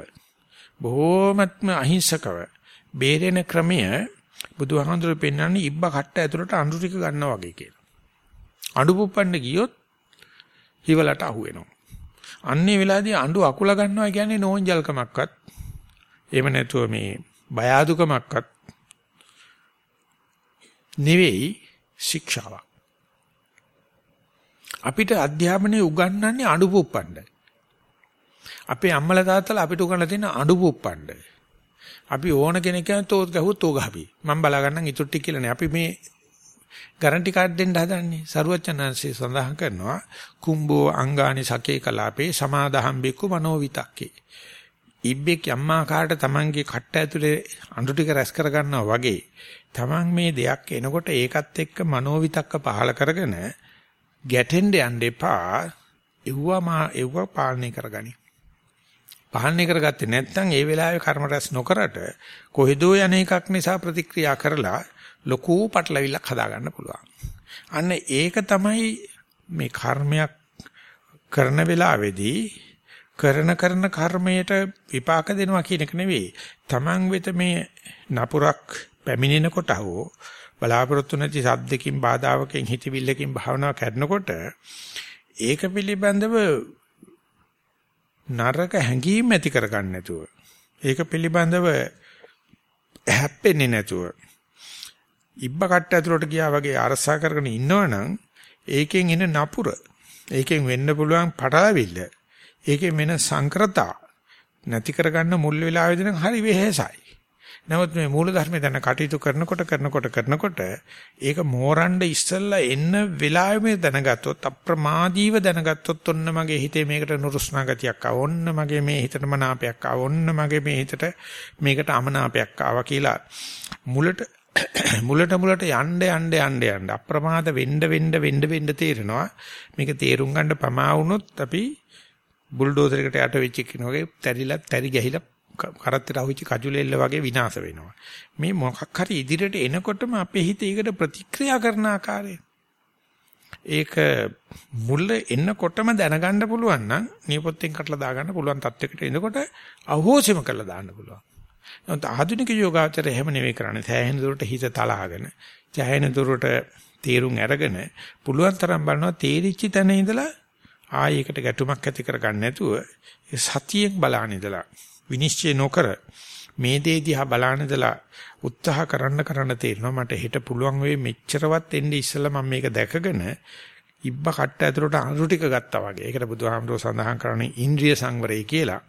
බොහෝමත්ම අහිංසකව බේරෙන ක්‍රමය බුදුහාමුදුරු පෙන්වන්නේ ඉබ්බ කට්ට ඇතුළට අඳු ටික ගන්නවා වගේ කියලා. අඬු පුප්පන්න ගියොත් හිවලට අහු වෙනවා. අන්නේ වෙලාවේදී අඬු අකුල ගන්නවා කියන්නේ නෝන්ජල්කමක්වත් එහෙම නැතුව මේ බය අදුකමක්වත් නෙවෙයි ශික්ෂාවක්. අපිට අධ්‍යාපනයේ උගන්වන්නේ අඬු පුප්පන්න. අපේ අම්මලා තාත්තලා අපිට උගන්වලා තියෙන අඬු පුප්පන්න. අපි ඕන කෙනෙක් කියන තෝත් ගහුවොත් තෝ ගහපි. මම බලා ගන්නම් ඉතුරු ටික කියලානේ. අපි මේ ගරන්ටි කාඩ් දෙන්න හදන්නේ. සරුවචනංශේ සඳහන් කරනවා කුම්බෝ අංගානි සකේ කලාපේ සමාදහම් බික්කු මනෝවිතක්කේ. ඉබ්බෙක් යම්මාකාරට Tamanගේ කට්ට ඇතුලේ අඳු ටික රැස් කර ගන්නවා වගේ Taman මේ දෙයක් එනකොට ඒකත් එක්ක මනෝවිතක්ක පහල කරගෙන ගැටෙන්න යන්න එපා. එව්වා මා එව්වා පාලනය කරගනි. පාලනය කරගත්තේ නැත්නම් ඒ වෙලාවේ කර්ම රැස් නොකරට කොහෙදෝ යන එකක් නිසා ප්‍රතික්‍රියා කරලා ලොකු පටලවිල්ලක් හදාගන්න පුළුවන්. අන්න ඒක තමයි මේ කර්මයක් කරන වෙලාවේදී කරන කරන කර්මයට විපාක දෙනවා කියන එක නෙවෙයි. Taman වෙත මේ නපුරක් පැමිණෙනකොට හෝ බලාපොරොත්තු නැති සද්දකින් බාධාවකින් හිතවිල්ලකින් භාවනාව කරනකොට ඒක පිළිබඳව නරක හැඟීම් ඇති කරගන්න නැතුව ඒක පිළිබඳව හැප්පෙන්නේ නැතුව ඉබ්බ කට්ට ඇතුලට ගියා වගේ අරසා කරගෙන ඉන්නවනම් ඒකෙන් එන නපුර ඒකෙන් වෙන්න පුළුවන් පටලවිල්ල ඒකෙන් වෙන සංකරතා නැති කරගන්න මුල් වෙලාවේදී නම් හරි වෙහෙසයි. නමුත් මේ මූල ධර්මය දැන කටයුතු කරනකොට කරනකොට කරනකොට ඒක මෝරණ්ඩ ඉස්සල්ලා එන්න වෙලාවෙම දැනගත්තොත් අප්‍රමාදීව දැනගත්තොත් ඔන්න මගේ හිතේ මේකට නුරුස්නා ගතියක් ආව ඔන්න මගේ මේ හිතට මනාපයක් ආව ඔන්න මගේ මේ හිතට මේකට අමනාපයක් ආවා කියලා මුලට [CLEARS THROAT] මුලට මුලට යන්න යන්න යන්න යන්න අප්‍රමාද වෙන්න වෙන්න වෙන්න වෙන්න තේරෙනවා. මේක තේරුම් ගන්න පමා වුණොත් අපි බුල්ඩෝසරයකට යට වෙච්ච කෙනෙකුගේ තැරිලා තැරි ගැහිලා කරත්තට අහුවිච්ච කජුලෙල්ල වගේ විනාශ වෙනවා. මේ මොකක් හරි ඉදිරියට එනකොටම අපේ හිත ඒකට ප්‍රතික්‍රියා කරන ආකාරය. ඒක මුල එන්නකොටම දැනගන්න පුළුවන් නම් නියපොත්තෙන් කටලා දාගන්න පුළුවන් තත්යකට එනකොට අහෝසෙම කරලා දාන්න පුළුවන්. නමුත් ආධුනික යෝගාචරය එහෙම නෙවෙයි කරන්නේ. සෑහෙන දුරට හිත තලාගෙන, සෑහෙන දුරට තීරුම් අරගෙන පුළුවන් තරම් බලනවා තේරිච්ච තැන ඉඳලා ආයෙකට ගැටුමක් ඇති කරගන්න නැතුව සතියෙන් බලන ඉඳලා විනිශ්චය නොකර මේ දේ දිහා බලන ඉඳලා උත්සාහ කරන්න කරන්න තේරෙනවා මට හෙට පුළුවන් වෙයි මෙච්චරවත් එන්නේ ඉස්සෙල්ලා මම මේක දැකගෙන ඉබ්බ කට්ට ඇතුලට අඳුරු ටික ගත්තා වගේ. ඒකට බුදුහාමුදුරෝ සඳහන් කරන්නේ ඉන්ද්‍රිය සංවරය කියලා.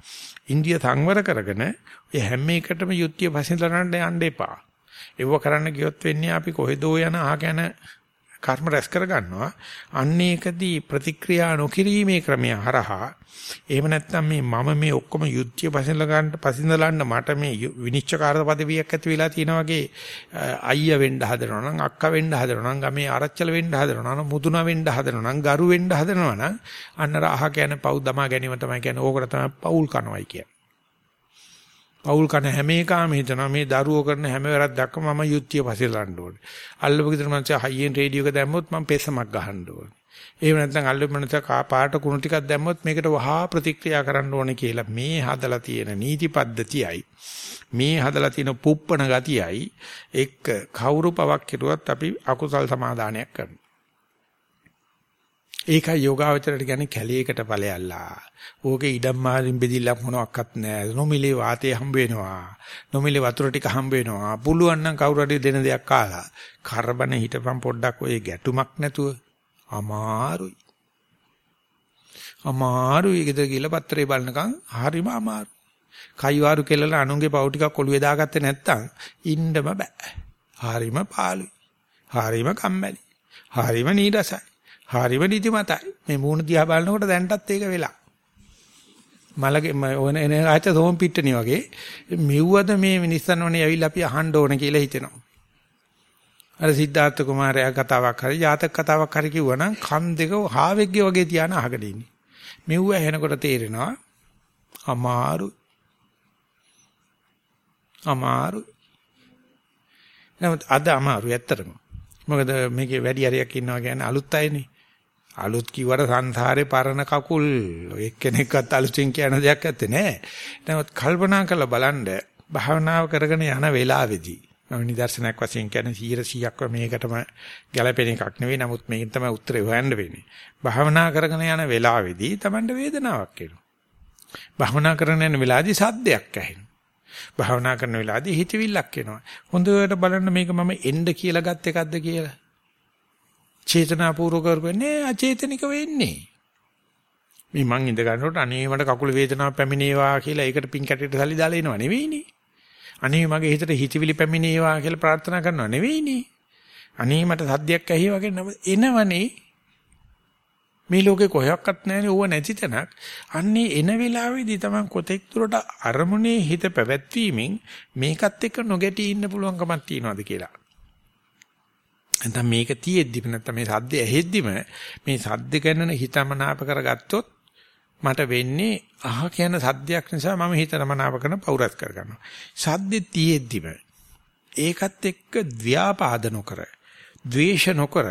ඉන්ද්‍රිය සංවර කරගෙන ඔය හැම එකටම යුක්තිය පසින්දරන්න යන්න එපා. ඒව කරන්න ගියොත් වෙන්නේ අපි කොහෙදෝ යන අහක යන කර්ම රැස් කර ගන්නවා. අන්න ඒකදී ප්‍රතික්‍රියා නොකිරීමේ ක්‍රමය හරහා එහෙම නැත්නම් මේ මම මේ ඔක්කොම යුද්ධය පසින්ල ගන්න පසින්දලන්න මට මේ විනිශ්චයකාර පදවියක් ඇති වෙලා තියෙනා වගේ අයියා වෙන්න හදනවා නම් අක්කා වෙන්න හදනවා නම් ගමේ ආරච්චල වෙන්න හදනවා නම් මුදුනා වෙන්න හදනවා නම් ගරු වෙන්න හදනවා නම් අන්නර අහ කියන පව් දමා ගැනීම තමයි කියන්නේ ඕකට තමයි පවුල් කනවයි කියන්නේ. පවුල් කන හැම එකම හිතනවා මේ දරුවෝ කරන හැම වැරද්දක්ම මම යුද්ධිය පසෙලන්න ඕනේ. අල්ලපු ගෙදර මං හයියෙන් රේඩියෝ එක දැම්මොත් මං පෙස්සමක් ගහන්න ඕනේ. එහෙම නැත්නම් අල්ලපු මනස පාට කුණු ටිකක් දැම්මොත් මේකට වහා ප්‍රතික්‍රියා කරන්න ඕනේ කියලා මේ හදලා තියෙන නීති පද්ධතියයි මේ හදලා තියෙන පුප්පන ගතියයි එක්ක කවුරු පවක් කෙරුවත් අපි අකුසල් සමාදානයක් කරනවා. ඒකයි යෝගාවචරයට කියන්නේ කැලේකට ඵලයල්ලා. ඕකේ ඉඩම් මාරින් බෙදිලා මොනවත් නැහැ. නොමිලේ වාතය හම්බ වෙනවා. නොමිලේ වතුර ටික හම්බ වෙනවා. පුළුවන් නම් කවුරු හරි දෙන දෙයක් කාලා. කරබන හිටපන් පොඩ්ඩක් ඔය ගැටුමක් නැතුව. අමාරුයි. අමාරුයි ගෙදර ගිහලා පත්‍රේ බලනකම් හරිම අමාරු. කයිවාරු කෙල්ලලා අනුන්ගේ පව් ටිකක් ඔළුවේ දාගත්තේ නැත්තම් ඉන්නම බෑ. හරිම පාළුයි. හරිම කම්මැලි. හරිම නීරසයි. හරිම නිදිමතයි. මේ මූණ දිහා බලනකොට දැන්ටත් ඒක වෙලා. මලගේ ඕන එන ආච්ච සෝම් පිට්ටනි වගේ මෙව්වද මේ මිනිස්සුන්වනේ ඇවිල්ලා අපි අහන්න ඕන කියලා හිතෙනවා. අර සිද්ධාර්ථ කුමාරයා කතාවක් හරි ජාතක කතාවක් හරි කිව්වනම් කන් දෙක හාවෙක්ගේ වගේ තියාන අහගෙන ඉන්නේ. මෙව්ව ඇහෙනකොට තේරෙනවා අමාරු. අමාරු. නමුත් අද අමාරු ඇත්තටම. මොකද මේකේ වැඩි හරියක් ඉන්නවා කියන්නේ අලුත් අයනේ. අලුත් කිව්වට සංසාරේ පරණ කකුල් එක්කෙනෙක්වත් අලුතින් කියන දෙයක් නැත්තේ නෑ. නමුත් කල්පනා කරලා බලන්න භාවනාව කරගෙන යන වෙලාවේදී මම නිදර්ශනයක් වශයෙන් කියන්නේ 100%ක්ව මේකටම ගැළපෙන එකක් නෙවෙයි. නමුත් මේකෙන් තමයි උත්තරේ හොයන්න වෙන්නේ. භාවනා කරගෙන යන වෙලාවේදී Tamanට වේදනාවක් එනවා. භාවනා කරන යන වෙලාවේදී සද්දයක් ඇහෙනවා. භාවනා කරන වෙලාවේදී හිතවිල්ලක් එනවා. හොඳට බලන්න මේක මම එන්න කියලා ගත් එකක්ද කියලා. චේතනාපූර්වක කරන්නේ අචේතනික වෙන්නේ. මේ මං ඉඳ ගන්නකොට අනේ මට කකුල වේදනාවක් පැමිණේවා කියලා ඒකට පින් කැටේට සල්ලි දාලා එනව නෙවෙයිනේ. අනේ මගේ හිතට හිතවිලි පැමිණේවා කියලා ප්‍රාර්ථනා කරනව නෙවෙයිනේ. අනේ මට සද්දයක් ඇහිවා කියලා එනවනේ. මේ ලෝකේ කොහොක්වත් නැහැනේ ඕව නැති තැනක්. අන්නේ එන වෙලාවේදී තමයි කොතෙක් දුරට අරමුණේ හිත පැවැත්වීමෙන් මේකත් එක්ක නොගැටී ඉන්න පුළුවන්කමක් තියනවාද කියලා. නැත්නම් මේක තියෙද්දිම නැත්නම් මේ සද්ද ඇහෙද්දිම මේ සද්ද ගැන හිතමනාප කරගත්තොත් මට වෙන්නේ අහ කියන සද්දයක් නිසා මම හිතමනාප කරන පෞරත් කරගන්නවා. සද්දේ තියෙද්දිම ඒකත් එක්ක ව්‍යාපාද නොකර, ද්වේෂ නොකර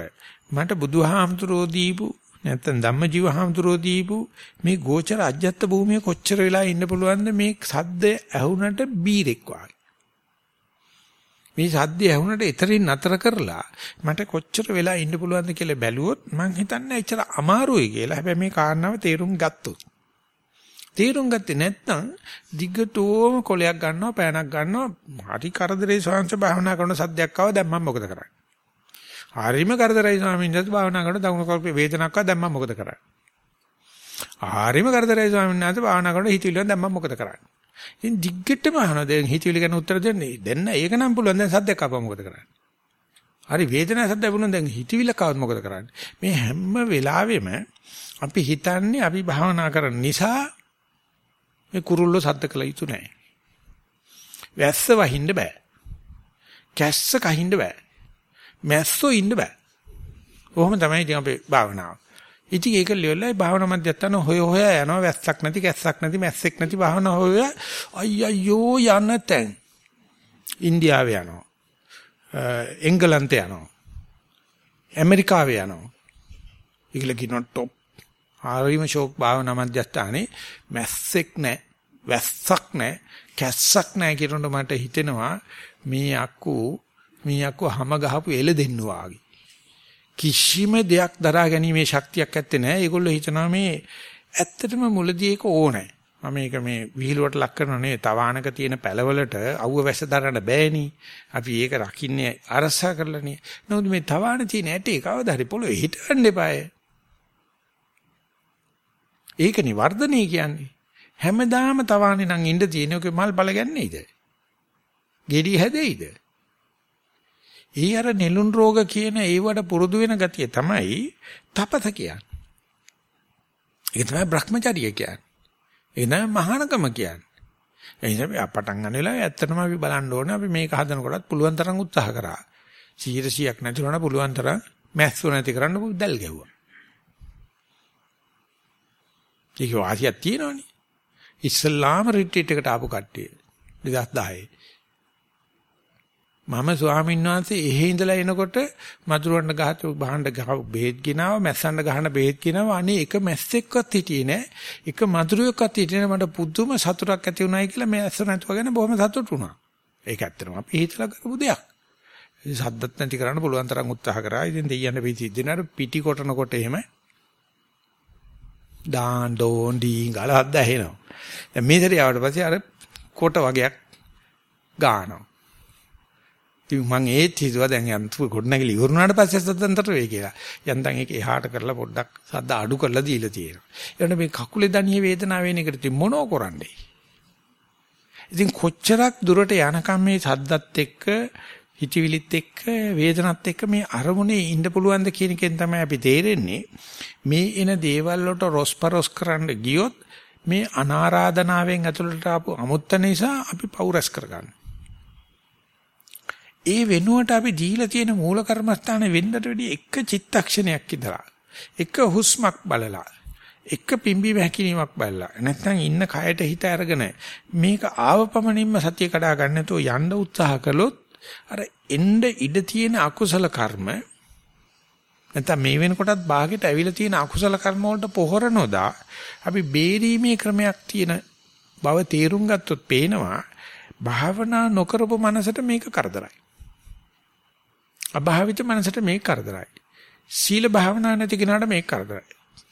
මට බුදුහාමුදුරෝ දීපු නැත්නම් ධම්මජීව හාමුදුරෝ දීපු මේ ගෝචර අජ්‍යත්ත භූමිය කොච්චර වෙලා ඉන්න පුළුවන්ද මේ සද්ද ඇහුනට බීරෙක් වගේ. මේ සද්ද ඇහුනට ඊතරින් නතර කරලා මට කොච්චර වෙලා ඉන්න පුළුවන්ද කියලා බැලුවොත් මං හිතන්නේ එච්චර අමාරුයි කියලා. හැබැයි මේ කාරණාව තේරුම් ගත්තොත්. තේරුම් ගත්තේ නැත්නම් දිගටම කොලයක් ගන්නවා පෑනක් ගන්නවා හරි කරදරේ ස්වාංශ භාවනා කරන සද්දයක් ආව දැන් මම මොකද කරන්නේ? හරිම කරදරයි ස්වාමීන් වහන්සේ භාවනා කරන දකුණු කල්පේ වේදනාවක් ආව දැන් මම මොකද කරන්නේ? හරිම කරදරයි ස්වාමීන් වහන්සේ භාවනා කරන හිතවිල්ලෙන් දැන් මම මොකද කරන්නේ? ඉතින් දිග්ගටම අහනවා දැන් හිතවිලි ගැන උත්තර දෙන්නේ. දෙන්න ඒක නම් පුළුවන් දැන් සද්දයක් ආපුවා මොකද කරන්නේ? හරි වේදනාව සද්ද වුණොත් දැන් හිතවිල්ල කවද මොකද කරන්නේ? මේ හැම වෙලාවෙම අපි හිතන්නේ අපි භාවනා කරන නිසා මේ කුරුල්ලෝ සද්ද කළ යුතු නැහැ. වැස්ස වහින්න බෑ. කැස්ස කහින්න බෑ. මැස්සෝ ඉන්න බෑ. කොහොම තමයි ඉතින් අපේ භාවනාව. ඉතින් ඒක ලියලා භාවනා මධ්‍යස්ථාන හොය හොය යනවා. වැස්සක් නැති කැස්සක් නැති මැස්සෙක් නැති භාවනා හොය අයියෝ යන තැන්. ඉන්දියාවේ යනවා. එංගලන්තේ යනවා. ඇමරිකාවේ යනවා. ඒගොල්ලෝ කියනවා টොප් ආරිම ෂෝක් භාවනා මධ්‍යස්ථානේ. මැස්සෙක් නැහැ වැස්සක් නැහැ කැස්සක් නැහැ කියනකොට මට හිතෙනවා මේ අක්කු මේ අක්කු හැම ගහපු එළ දෙන්නු වාගේ කිසිම දෙයක් දරා ගැනීමේ ශක්තියක් ඇත්තේ නැහැ. ඒගොල්ලෝ හිතනවා මේ ඇත්තටම මුලදී ඒක ඕනේ. මම මේක මේ විහිළුවට ලක් කරනව නෙවෙයි. තවානක තියෙන පැලවලට අවුව වැස්ස දරන්න බෑනි. අපි ඒක රකින්නේ අරසා කරලානේ. නමුත් මේ තවාන තියෙන ඇටේ කවදා හරි පොළොවේ හිටවන්න එපාය. ඒකනේ වර්ධනය කියන්නේ. හැමදාම තවානේ නම් ඉඳ තියෙන ඔකේ මල් බල ගන්නේයිද? ගෙඩි හැදෙයිද? ඒ අර නෙළුම් රෝග කියන ඒවට පුරුදු වෙන ගතිය තමයි තපත කියන්නේ. ඒක තමයි Brahmacharya කියන්නේ. ඒ තමයි මහානකම කියන්නේ. ඒ නිසා අපි පටන් ගන්න වෙලාවේ ඇත්තටම අපි බලන්න ඕනේ අපි මේක හදනකොටත් පුළුවන් තරම් උත්සාහ කරා. 100ක් නැති වුණා පුළුවන් තරම් මැස්සු නැති කරන්න දැල් ගැව්වා. ඒක වාසියක් තියෙනවනේ. ඉස්ලාම රිට්‍රීට් එකට ආපු කට්ටිය 2010 මම ස්වාමීන් වහන්සේ එහෙ ඉඳලා එනකොට මදුරවන්න ගහත බහන්න ගහ බෙහෙත් ගිනාව මැස්සන්න ගහන බෙහෙත් ගිනාව. අනේ එක මැස්සෙක්වත් හිටියේ නෑ. එක මදුරුවෙක්වත් හිටියේ නෑ. මට පුදුම සතුටක් ඇති වුණායි කියලා මේ ඇස්ස නැතුව ගැන බොහොම සතුටු වුණා. ඒක ඇත්තටම අපි හිතලා කරපු දෙයක්. සද්දත් නැති කරන්න පුළුවන් තරම් උත්සාහ කරා. ඉතින් දෙයියන් පිටි දිනන පිටි කොටනකොට එහෙම ඩාන් ඩෝන් ඩීන් ගාලා හද්ද ඇහෙනවා. දැන් මේ සැරේ ආවට පස්සේ අර කොට වගේක් ගානවා. ඉතින් මම ඒත් හිතුවා දැන් යම් ගොඩනැගිලි ඉවරුනාට පස්සේ සද්දන්තර වෙයි කියලා. යන්තම් ඒක එහාට කරලා පොඩ්ඩක් සද්ද අඩු කරලා දීලා තියෙනවා. ඒකට මේ කකුලේ දණියේ වේදනාව වෙන එකට ඉතින් මොනෝ කරන්නේ? ඉතින් කොච්චරක් දුරට යනකම් මේ සද්දත් එක්ක හිතවිලිත් එක්ක වේදනත් එක්ක මේ අරමුණේ ඉන්න පුළුවන්ද කියන එකෙන් තමයි අපි තේරෙන්නේ මේ එන දේවල් වලට රොස්පරොස් කරන්න ගියොත් මේ අනාරාධනාවෙන් ඇතුළට ආපු අමුත්ත නිසා අපි පෞරස් කරගන්න. ඒ වෙනුවට අපි දීලා තියෙන මූල කර්මස්ථානේ වෙන්නට වැඩි එක චිත්තක්ෂණයක් ඉඳලා එක හුස්මක් බලලා එක පිම්බීම හැකිනීමක් බලලා නැත්නම් ඉන්න කයට හිත අරගෙන මේක ආවපමණින්ම සතිය කඩා ගන්න නැතුව යන්න උත්සාහ කළොත් අර එන්න ඉඩ තියෙන අකුසල කර්ම නැත්නම් මේ වෙනකොටත් ਬਾගෙට ඇවිල්ලා තියෙන අකුසල කර්ම වලට පොහොර නොදා අපි බේරීමේ ක්‍රමයක් තියෙන බව තේරුම් ගත්තොත් පේනවා භාවනා නොකරපු මනසට මේක කරදරයි. අභාවිත මනසට මේක කරදරයි. සීල භාවනා නැති කෙනාට මේක කරදරයි.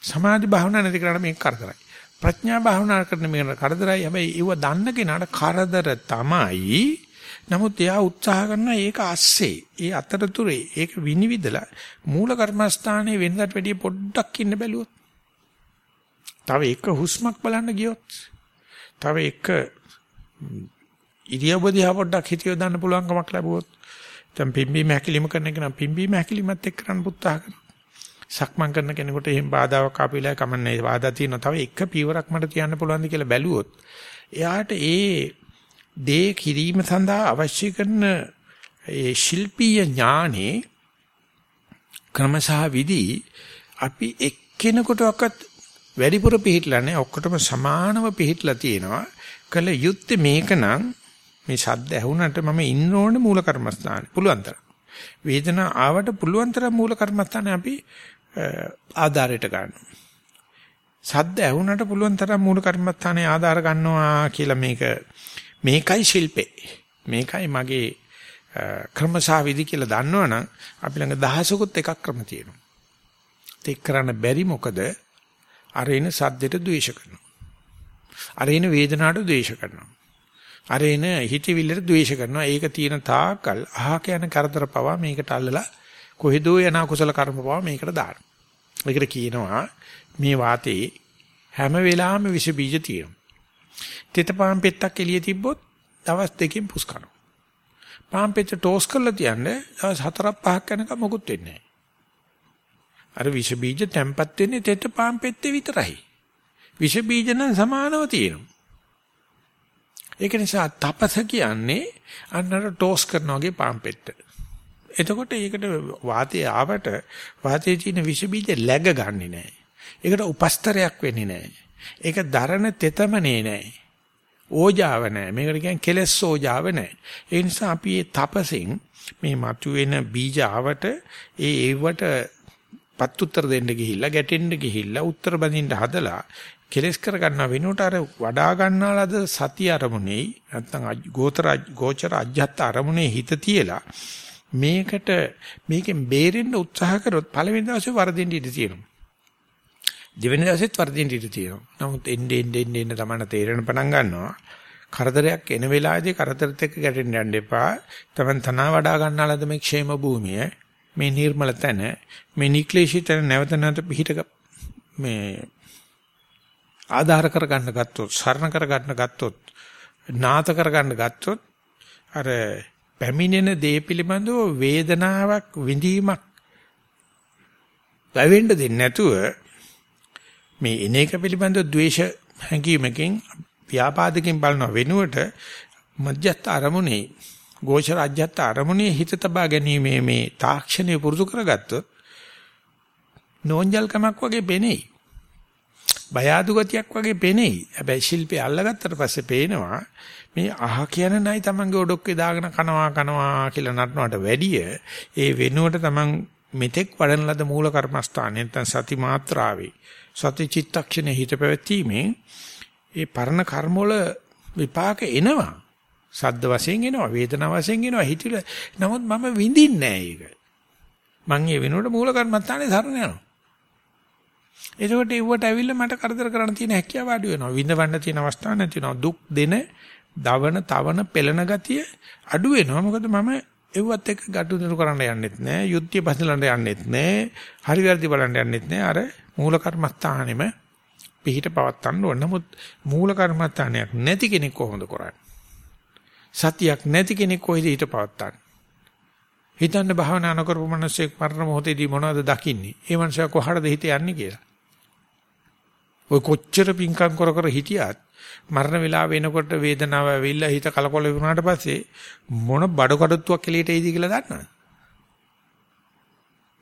සමාධි භාවනා නැති කෙනාට මේක කරදරයි. ප්‍රඥා භාවනා කරන මේකට කරදරයි. හැබැයි ඒව දන්න කෙනාට කරදර තමයි නමුත් එයා උත්සාහ කරනවා ඒක අස්සේ. ඒ අතරතුරේ ඒක විනිවිදලා මූල කර්මස්ථානයේ වෙනදට වැඩිය පොඩ්ඩක් ඉන්න බැලුවොත්. තව එක හුස්මක් බලන්න ගියොත්. තව එක ඉරියව්ව දිහා පොඩ්ඩක් හිතියව දාන්න පුළුවන්කමක් ලැබුවොත්. දැන් පිම්බීම හැකිලිම කරන එක නම් පිම්බීම හැකිලිමත් එක්ක කරන්න උත්සාහ කරනවා. සක්මන් කරන කෙනෙකුට එහෙම බාධාවක් ආපු වෙලාවයි කමන්නේ බාධා තියෙනවා. තව එක පීවරක් මට තියන්න පුළුවන්ද කියලා බැලුවොත් එයාට ඒ දේ කිරීම සඳහා අවශ්‍ය කරන ඒ ශිල්පීය ඥානේ ක්‍රමසහ විදි අපි එක්කෙනෙකුටවත් වැඩිපුර පිළිහිట్లా නැහැ ඔක්කොටම සමානව පිළිහිట్లా තියෙනවා කල යුත්තේ මේකනම් මේ ශබ්ද ඇහුනට මම ඉන්න ඕනේ මූල කර්මස්ථානේ පුළුවන් තරම් වේදනාව ආවට පුළුවන් තරම් මූල කර්මස්ථානේ අපි ආධාරයට ගන්නවා සද්ද ඇහුනට පුළුවන් තරම් මූල කර්මස්ථානේ ආධාර ගන්නවා කියලා මේක මේකයි ශිල්පේ. මේකයි මගේ ක්‍රමසාවිදි කියලා දන්නවනම් අපි ළඟ දහසකුත් එකක් ක්‍රම තියෙනවා. ඒක කරන්න බැරි මොකද අරේන සද්දෙට ද්වේෂ කරනවා. අරේන වේදනාවට ද්වේෂ කරනවා. අරේන හිතවිල්ලට ද්වේෂ කරනවා. ඒක තියෙන තාකල් අහක යන කරදර පවා මේකට අල්ලලා කොහෙදෝ යන කුසල කර්ම පවා මේකට දානවා. ඒකට කියනවා මේ වාතේ හැම වෙලාවෙම විස බීජ තියෙනවා. තෙත පාන් පෙත්තක් එළිය තිබ්බොත් දවස් දෙකකින් පුස් කරනවා. පාන් පෙත්ත ටෝස් කරලා තියන්නේ දවස් 4ක් 5ක් යනකම් මොකුත් වෙන්නේ නැහැ. අර විෂ බීජ තැම්පත් වෙන්නේ තෙත පාන් පෙත්තේ විතරයි. විෂ බීජ නම් සමානව තියෙනවා. ඒක නිසා තපස කියන්නේ අන්නර ටෝස් කරනවා වගේ පාන් පෙත්ත. එතකොට ඒකට වාතය ආවට වාතයේ තියෙන විෂ බීජ läග ගන්නෙ නැහැ. ඒකට උපස්තරයක් වෙන්නේ නැහැ. ඒක දරන තෙතමනේ නැහැ. ඕජාව නැහැ. මේකට කියන්නේ කෙලස් ඕජාව නැහැ. ඒ නිසා අපි මේ තපසෙන් මේ මතුවෙන බීජ ආවට ඒ ඒවට පත් උත්තර දෙන්න ගිහිල්ලා ගැටෙන්න ගිහිල්ලා උත්තර බඳින්න හදලා කෙලස් කර ගන්න වෙනුවට අර වඩා ගන්නාලද සති අරමුණේ නැත්නම් ගෝතර ගෝචර අජ්ජත් අරමුණේ හිත තියලා මේකට මේකෙන් බේරෙන්න උත්සාහ කරොත් පළවෙනි දවසේ වරදින්න ඉඩ තියෙනවා. දෙවෙනි දවසෙත් වර්ධින්න ඉඩ තියෙනවා. නමුත් එන්නේ එන්නේ එන්නේ තමයි තේරෙන පටන් ගන්නවා. කරදරයක් එන වෙලාවේදී කරදරත් එක්ක ගැටෙන්න යන්න එපා. තමන් තනවා වඩා ගන්නාලද මේ ക്ഷേම භූමිය, මේ නිර්මල තන, මේ නික්ලේශී තන නැවත නැවත පිහිට මේ ආධාර කරගන්න ගත්තොත්, සරණ කරගන්න ගත්තොත්, නාත කරගන්න ගත්තොත් අර පැමිණෙන දේ පිළිබඳව වේදනාවක් විඳීමක් වැවෙන්න දෙන්නේ නැතුව මේ එන එක පිළිබඳව ද්වේෂ හැඟීමකින් ව්‍යාපාදකින් බලන වෙනුවට මධ්‍යස්ථ අරමුණේ ගෝචර අධ්‍යත්ත අරමුණේ හිත තබා ගැනීමේ මේ තාක්ෂණය පුරුදු කරගත්තොත් නෝන්ජල්කමක් වගේ පෙනෙයි. බය අඩු ගතියක් වගේ පෙනෙයි. හැබැයි ශිල්පේ අල්ලගත්තට පස්සේ පේනවා මේ අහ කියන නයි තමන්ගේ ඔඩොක්කේ දාගෙන කනවා කනවා කියලා නටනවට වැඩිය ඒ වෙනුවට තමන් මෙතෙක් වඩන ලද මූල කර්මස්ථානය නැත්නම් සති මාත්‍රාවේ සති චිත්තක්ෂණේ හිත පැවැත්ීමෙන් ඒ පරණ කර්ම වල විපාක එනවා. සද්ද වශයෙන් එනවා, වේදනා වශයෙන් එනවා, හිතිල. නමුත් මම විඳින්නේ නැහැ ඒක. මං ඒ වෙනුවට මූල කර්මත්තානේ සරණ යනවා. එතකොට ඒවට ඇවිල්ලා මට කරදර කරන්න තියෙන හැකියාව අඩු වෙනවා. විඳවන්න තියෙන අවස්ථා නැති වෙනවා. දුක් දෙන, දවන, තවන, පෙළන ගතිය අඩු වෙනවා. මොකද මම එව්වත් එක්ක ගැටුදුරු කරන්න යන්නෙත් නෑ. යුද්ධය පසලන්න යන්නෙත් නෑ. හරි වැරදි බලන්න යන්නෙත් නෑ. අර මූල කර්මස්ථානෙම පිහිට පවත්තන්න ඕන. නමුත් මූල කර්මස්ථානයක් නැති කෙනෙක් කොහොමද කරන්නේ? සතියක් නැති කෙනෙක් කොහෙද හිත පවත්තන්නේ? හිතන්න භාවනා නොකරපු මිනිස්සෙක් මරණ මොහොතේදී මොනවද දකින්නේ? ඒ මනුස්සයා කොහටද හිත යන්නේ කියලා. ඔය කොච්චර පිංකම් කර කර හිටියත් මරණ වෙලාව වෙනකොට වේදනාව ඇවිල්ලා හිත කලකොල වුණාට පස්සේ මොන බඩකඩතුවක් එළියට එයිද කියලා දන්නවද?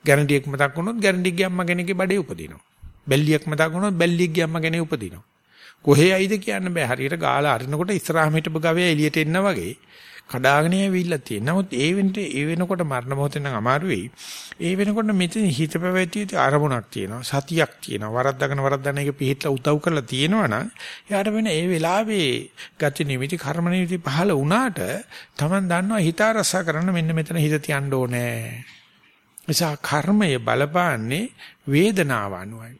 ගැරන්ඩියක් මතක් වුණොත් ගැරන්ඩික්ගේ අම්මා කෙනෙක්ගේ බඩේ උපදිනවා. බැල්ලියක් මතක් වුණොත් බැල්ලියක්ගේ අම්මා කෙනෙක් උපදිනවා. කොහේ ඇයිද කියන්න බෑ. හරියට ගාලා අරිනකොට ඉස්සරහම හිටපු ගවයා එළියට එන්න වගේ කඩාගෙන ඇවිල්ලා තියෙන. නමුත් ඒ වෙනට ඒ වෙනකොට මරණ මොහොතේ නම් අමාරු වෙයි. ඒ වෙනකොට මෙතන හිත පැවැත්විය අරමුණක් තියෙනවා. සතියක් තියෙනවා. වරද්දාගෙන වරද්දාන එක පිළිහිట్లా උදව් කරලා තියෙනවා නම් එයාට වෙන ඒ වෙලාවේ ගති නිමිති කර්ම නිමිති පහළ වුණාට Taman දන්නවා හිත අරසා කරන්න මෙන්න මෙතන හිත තියන්න ඕනේ. නිසා කර්මය බලපාන්නේ වේදනාව අනුවයි.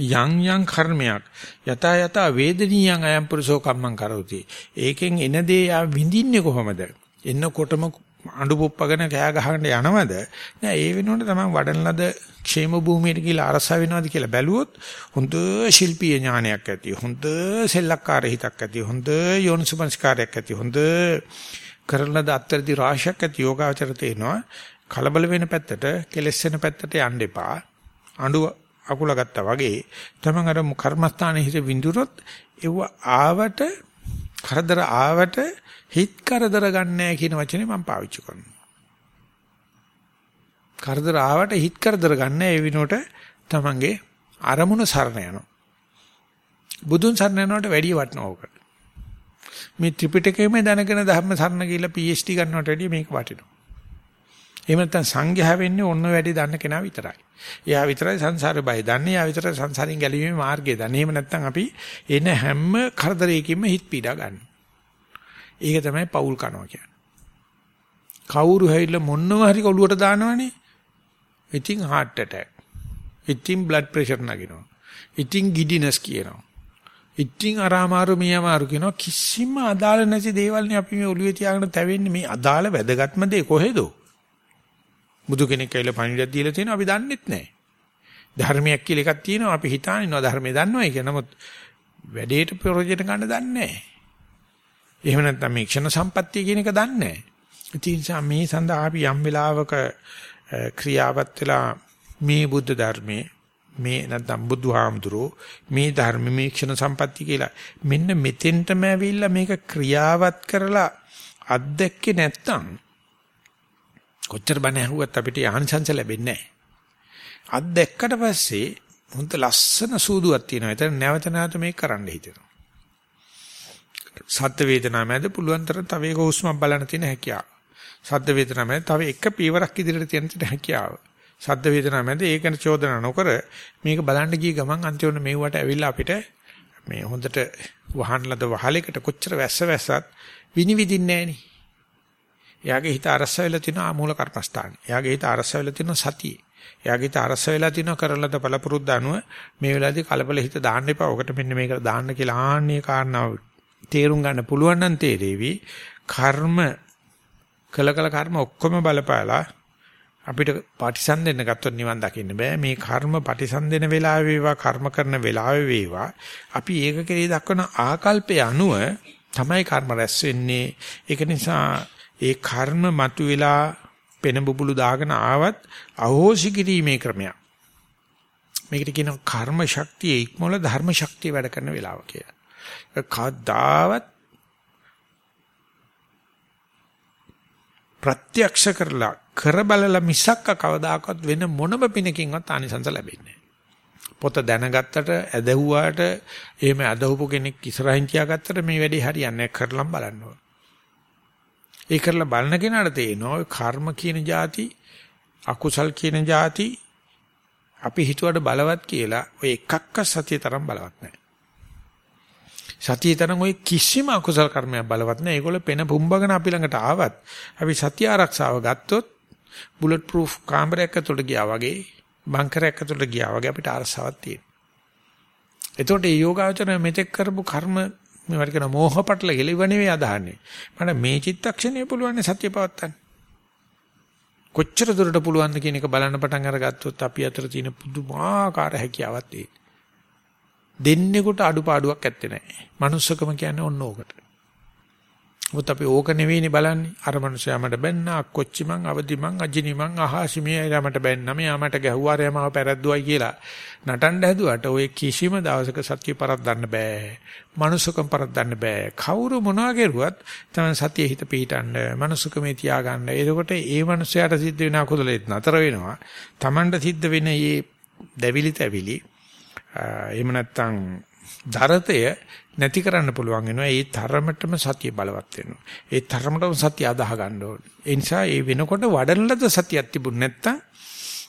යම් යම් කර්මයක් යත යත වේදනීයං අයම් පුරුෂෝ කම්මං කරෝති. ඒකෙන් එන දේ යා විඳින්නේ කොහොමද? එන්නකොටම අඬු පුප්පගෙන කෑ ගහගෙන යනවද? නෑ ඒ වෙනුවට තමයි වඩන ලද ക്ഷേම භූමියට කියලා අරස වෙනවද කියලා බැලුවොත් හොඳ ශිල්පීය ඥානයක් ඇති. හොඳ සෙල්ලක්කාර හිතක් ඇති. හොඳ යෝනිසමස්කාරයක් ඇති. හොඳ කරන ද අත්‍යදි රාශියක් ඇති යෝගාචර තේනවා. කලබල වෙන පැත්තට, කෙලස් වෙන පැත්තට යන්න එපා. අඬු අකුල ගත්තා වගේ තමන් අර කර්මස්ථානයේ හිත විඳුරොත් ඒව ආවට කරදර ආවට හිත කරදර ගන්නෑ කියන වචනේ මම පාවිච්චි කරනවා. කරදර ආවට හිත කරදර ගන්න ඒ විනෝට තමන්ගේ අරමුණ සරණ යනවා. බුදුන් සරණ යනවට වැඩිය වටනවා ඕක. මේ ත්‍රිපිටකයේම දැනගෙන ධර්ම සරණ කියලා PhD ගන්නවට වැඩිය මේක වටිනවා. එහෙම නැත්නම් සංඝයා වෙන්නේ ඔන්න වැඩි දන්න කෙනා විතරයි. එයා විතරයි සංසාර බය දන්නේ. එයා විතරයි සංසාරින් ගැලවීමේ මාර්ගය දන්නේ. එහෙම නැත්නම් අපි එන හැම කරදරයකින්ම හිත පීඩා ගන්නවා. ඒක තමයි පෞල් කනවා කියන්නේ. කවුරු හැවිල්ලා මොන්නව හරි ඔලුවට දානවනේ. ඉතින් heart attack. ඉතින් blood pressure නගිනවා. ඉතින් giddiness කියනවා. ඉතින් අරාමාරු මියමාරු කියනවා කිසිම අදාළ නැති දේවල් නේ අපි මේ ඔළුවේ තියාගෙන තැවෙන්නේ මේ අදාළ වැදගත්ම දේ කොහෙදෝ බුදු කෙනෙක් කියලා පණිවිඩයක් දීලා තියෙනවා අපි දන්නෙත් නැහැ. ධර්මයක් කියලා එකක් තියෙනවා අපි හිතාන ඉන්නවා ධර්මය දන්නවයි කියලා. නමුත් වැඩේට ප්‍රයෝජන ගන්න දන්නේ නැහැ. එහෙම නැත්නම් මේ ක්ෂණ සම්පත්තිය කියන එක දන්නේ නැහැ. ඒ නිසා මේ සඳහා අපි යම් වෙලාවක ක්‍රියාවත් වෙලා මේ බුද්ධ ධර්මයේ මේ නැත්නම් බුදුහාමුදුරෝ මේ ධර්ම මේ ක්ෂණ සම්පatti කියලා මෙන්න මෙතෙන්ටම ඇවිල්ලා මේක ක්‍රියාවත් කරලා අත්දැක්කේ නැත්නම් කොච්චර බණ ඇහුවත් අපිට ආනිසංස ලැබෙන්නේ නැහැ. අත් දැක්කට පස්සේ හොඳ ලස්සන සූදුවක් තියෙනවා. ඒතර නැවත නැවත මේක කරන්න හිතෙනවා. සද්ද වේදනා මැද පුළුවන් තරම් තව එක හුස්මක් බලන්න තියෙන හැකියාව. සද්ද වේදනා මැද තව එක පීවරක් ඉදිරියට තියෙන හැකියාව. සද්ද වේදනා මැද ඒකන චෝදනා නොකර මේක බලන්න ගිය ගමන් අන්තිමට මෙව්වට ඇවිල්ලා අපිට මේ හොඳට වහන් ලද වහලයකට කොච්චර වැස්ස වැස්සත් විනිවිදින්නේ නැහෙනි. එයාගේ හිත අරස වෙලා තියෙන ආමූල කර්මස්ථාන. එයාගේ හිත අරස වෙලා තියෙන සතිය. එයාගේ හිත අරස වෙලා තියෙන කරලද පළපුරුද්ද අනුව මේ වෙලාවේදී කලබල හිත දාන්න එපා. ඔකට මෙන්න මේක දාන්න කියලා ආන්නේ කාරණාව තේරුම් ගන්න පුළුවන් නම් තේරෙවි. කර්ම කලකල කර්ම ඔක්කොම බලපාලා අපිට පටිසන්දෙන්න ගත්තොත් නිවන් දකින්න බෑ මේ කර්ම පටිසන්දෙන වෙලාවේ වේවා කර්ම කරන වෙලාවේ වේවා අපි ඒක කෙරේ දක්වන ආකල්පය අනුව තමයි කර්ම රැස් වෙන්නේ ඒක නිසා ඒ කර්ම මතුවෙලා පෙන බුබුලු දාගෙන ආවත් අහෝසි කිරීමේ ක්‍රමයක්. මේකට කියනවා කර්ම ශක්තිය ඉක්මවල ධර්ම ශක්තිය වැඩ කරන වෙලාව කියලා. කවදාවත් ප්‍රත්‍යක්ෂ කරලා කර බලලා මිසක් කවදාකවත් වෙන මොනම පිනකින්වත් ආනිසංස ලැබෙන්නේ පොත දැනගත්තට ඇදහුවාට එහෙම ඇදහුපු කෙනෙක් ඉස්සරහින් තියාගත්තට මේ වැඩේ හරියන්නේ නැහැ කරලම් බලන්න ඕන. ඒ කරලා බලන කෙනාට තේරෙනවා ඔය කර්ම කියන જાති අකුසල් කියන જાති අපි හිතුවට බලවත් කියලා ඔය එකක්ක සතිය තරම් බලවත් නැහැ. සතිය තරම් ඔය කිසිම අකුසල කර්මයක් බලවත් නැහැ. ඒගොල්ලෝ පෙන පුම්බගෙන අපි ළඟට ආවත් අපි සතිය ආරක්ෂාව ගත්තොත් බුලට් ප්‍රූෆ් කාමරයක් ඇතුළට ගියා වගේ බංකරයක් ඇතුළට ගියා වගේ අපිට අරසාවක් තියෙනවා. එතකොට මේ යෝගාචරය මෙතෙක් කරපු කර්ම මේවට කියන මෝහපටල ගෙලිව නෙවෙයි අදහන්නේ. මට මේ චිත්තක්ෂණය පුළුවන් සත්‍ය පවත්තන්න. කොච්චර දුරට පුළුවන්ද කියන එක බලන්න පටන් අරගත්තොත් අපි අතර තියෙන පුදුමාකාර හැකියාවක් තියෙනවා. දෙන්නෙකුට අඩුපාඩුවක් ඇත්තේ නැහැ. manussකම කියන්නේ ඔන්න ඕකට. මොකද අපි ඕක නෙවෙයිනේ බලන්නේ. අර මනුස්සයා මට බැන්න අක්කොච්චි මං අවදි මං අජිනි මං අහාසි මේ යාමට බැන්න මෙයා මට ගැහුවා රයමාව පැරද්දුවයි කියලා නටන්න හැදුවට ඔය කිසිම දවසක සත්‍ය පරද්දන්න බෑ. මනුස්සකම් පරද්දන්න බෑ. කවුරු මොනවා කරුවත් තමයි සතිය හිත පිහිටන්න මනුස්සකමේ තියාගන්න. එතකොට ඒ මනුස්සයාට සිද්ධ වෙන අකුසලෙත් නතර වෙනවා. Tamanට සිද්ධ වෙන මේ දැවිලි තැවිලි එහෙම නැත්නම් දරතය නැති කරන්න පුළුවන් වෙනවා. ඒ තරමටම සතිය බලවත් වෙනවා. ඒ තරමටම සතිය අදාහ ගන්න ඕනේ. ඒ නිසා ඒ වෙනකොට වඩන ලද සතියක් තිබුණ නැත්තම්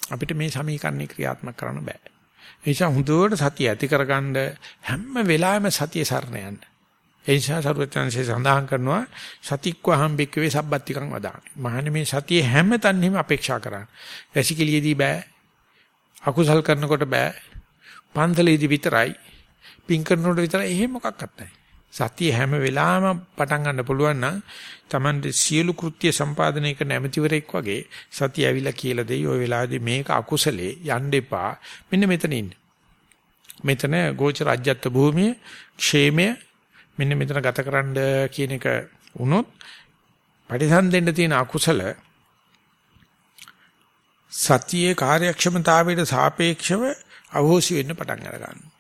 අපිට මේ සමීකරණේ ක්‍රියාත්මක කරන්න බෑ. ඒ නිසා හුදුවට සතිය ඇති කරගන්න හැම වෙලාවෙම සතිය සරණ යන්න. ඒ නිසා සරුවචනසේ සඳහන් කරනවා සතික්වහම් බික්කවේ සබ්බත්තිකං වදාන. මහන්නේ මේ සතිය හැම තැනෙම අපේක්ෂා කරන්න. වැසිකිළියේදී බෑ. අකුසල් කරනකොට බෑ. පන්තලේදී විතරයි පින් කරනකොට විතර එහෙම මොකක්වත් නැහැ. සතිය හැම වෙලාවෙම පටන් ගන්න පුළුවන් නම් Tamande සියලු කෘත්‍ය සම්පාදනය කරන ඇමතිවරයෙක් වගේ සතිය ඇවිල්ලා කියලා දෙයි ওই වෙලාවේදී මේක අකුසලේ යන්න එපා. මෙන්න මෙතන ඉන්න. මෙතන ගෝචර රාජ්‍යත්ව භූමිය, ക്ഷേමය මෙන්න මෙතන ගතකරන්න කියන එක වුණොත් පරිසම් දෙන්න තියෙන අකුසල සතියේ කාර්යක්ෂමතාවයට සාපේක්ෂව අවහොසි වෙන්න පටන් ගන්නවා.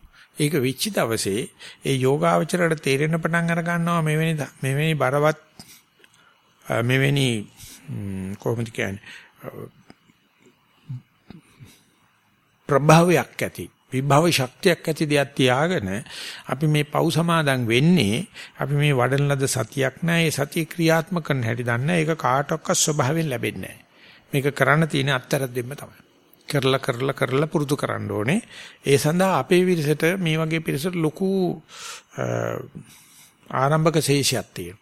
ඒක වෙච්ච දවසේ ඒ යෝගාවචරයට තේරෙන පටන් අර ගන්නවා මෙවැනි මෙවැනි බරවත් මෙවැනි කොහොමද කියන්නේ ප්‍රභාවයක් ඇති විභව ශක්තියක් ඇති දෙයක් තියාගෙන අපි මේ පව් සමාදන් වෙන්නේ අපි මේ වඩන ලද සතියක් නැහැ ඒ සතිය ක්‍රියාත්මක කරන්න හැටි දන්නේ ඒක කාටවත් ස්වභාවයෙන් ලැබෙන්නේ නැහැ මේක කරන්න තියෙන අත්තර දෙන්න තමයි. කරලා කරලා කරලා පුරුදු කරන්න ඕනේ. ඒ සඳහා අපේ විරසට මේ වගේ පිරිසට ලොකු ආරම්භක ශේෂයක් තියෙනවා.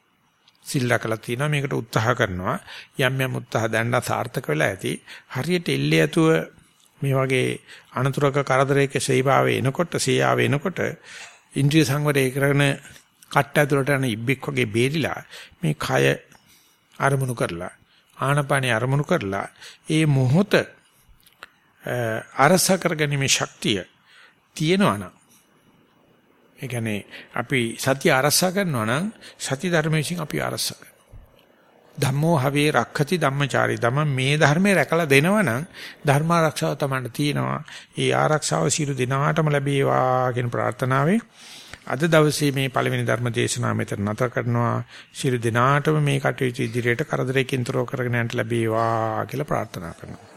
සිල්ලකලා තියෙනවා මේකට උත්සාහ කරනවා. යම් යම් උත්සාහ දැන්න සාර්ථක වෙලා ඇති. හරියට එල්ලේ ඇතුව මේ වගේ අනතුරක කරදරයක සේවාවේ එනකොට සේයාවේ එනකොට ඉන්ද්‍රිය සංවරය කරන කට්ට ඇතුළට යන ඉබ්බෙක් වගේ බේරිලා මේ කය අරමුණු කරලා ආනපානේ අරමුණු කරලා ඒ මොහොත අරස කරගැනීමේ ශක්තිය තියෙනවා නම් ඒ කියන්නේ අපි සත්‍ය අරස කරනවා නම් සති ධර්මයෙන් විසින් අපි අරස ධම්මෝ හවේ රක්ඛති ධම්මචාරි ධම මේ ධර්මයේ රැකලා දෙනවනම් ධර්ම ආරක්ෂාව තමයි තියෙනවා. ඒ ආරක්ෂාව සියලු දිනාටම ලැබේවා කියන ප්‍රාර්ථනාවෙන් අද දවසේ මේ පළවෙනි ධර්ම දේශනාව මෙතන නැත කරනවා. සියලු දිනාටම මේ කටයුතු ඉදිරියට කරදරයකින් තොරව කරගෙන යන්න ලැබේවා කියලා ප්‍රාර්ථනා කරනවා.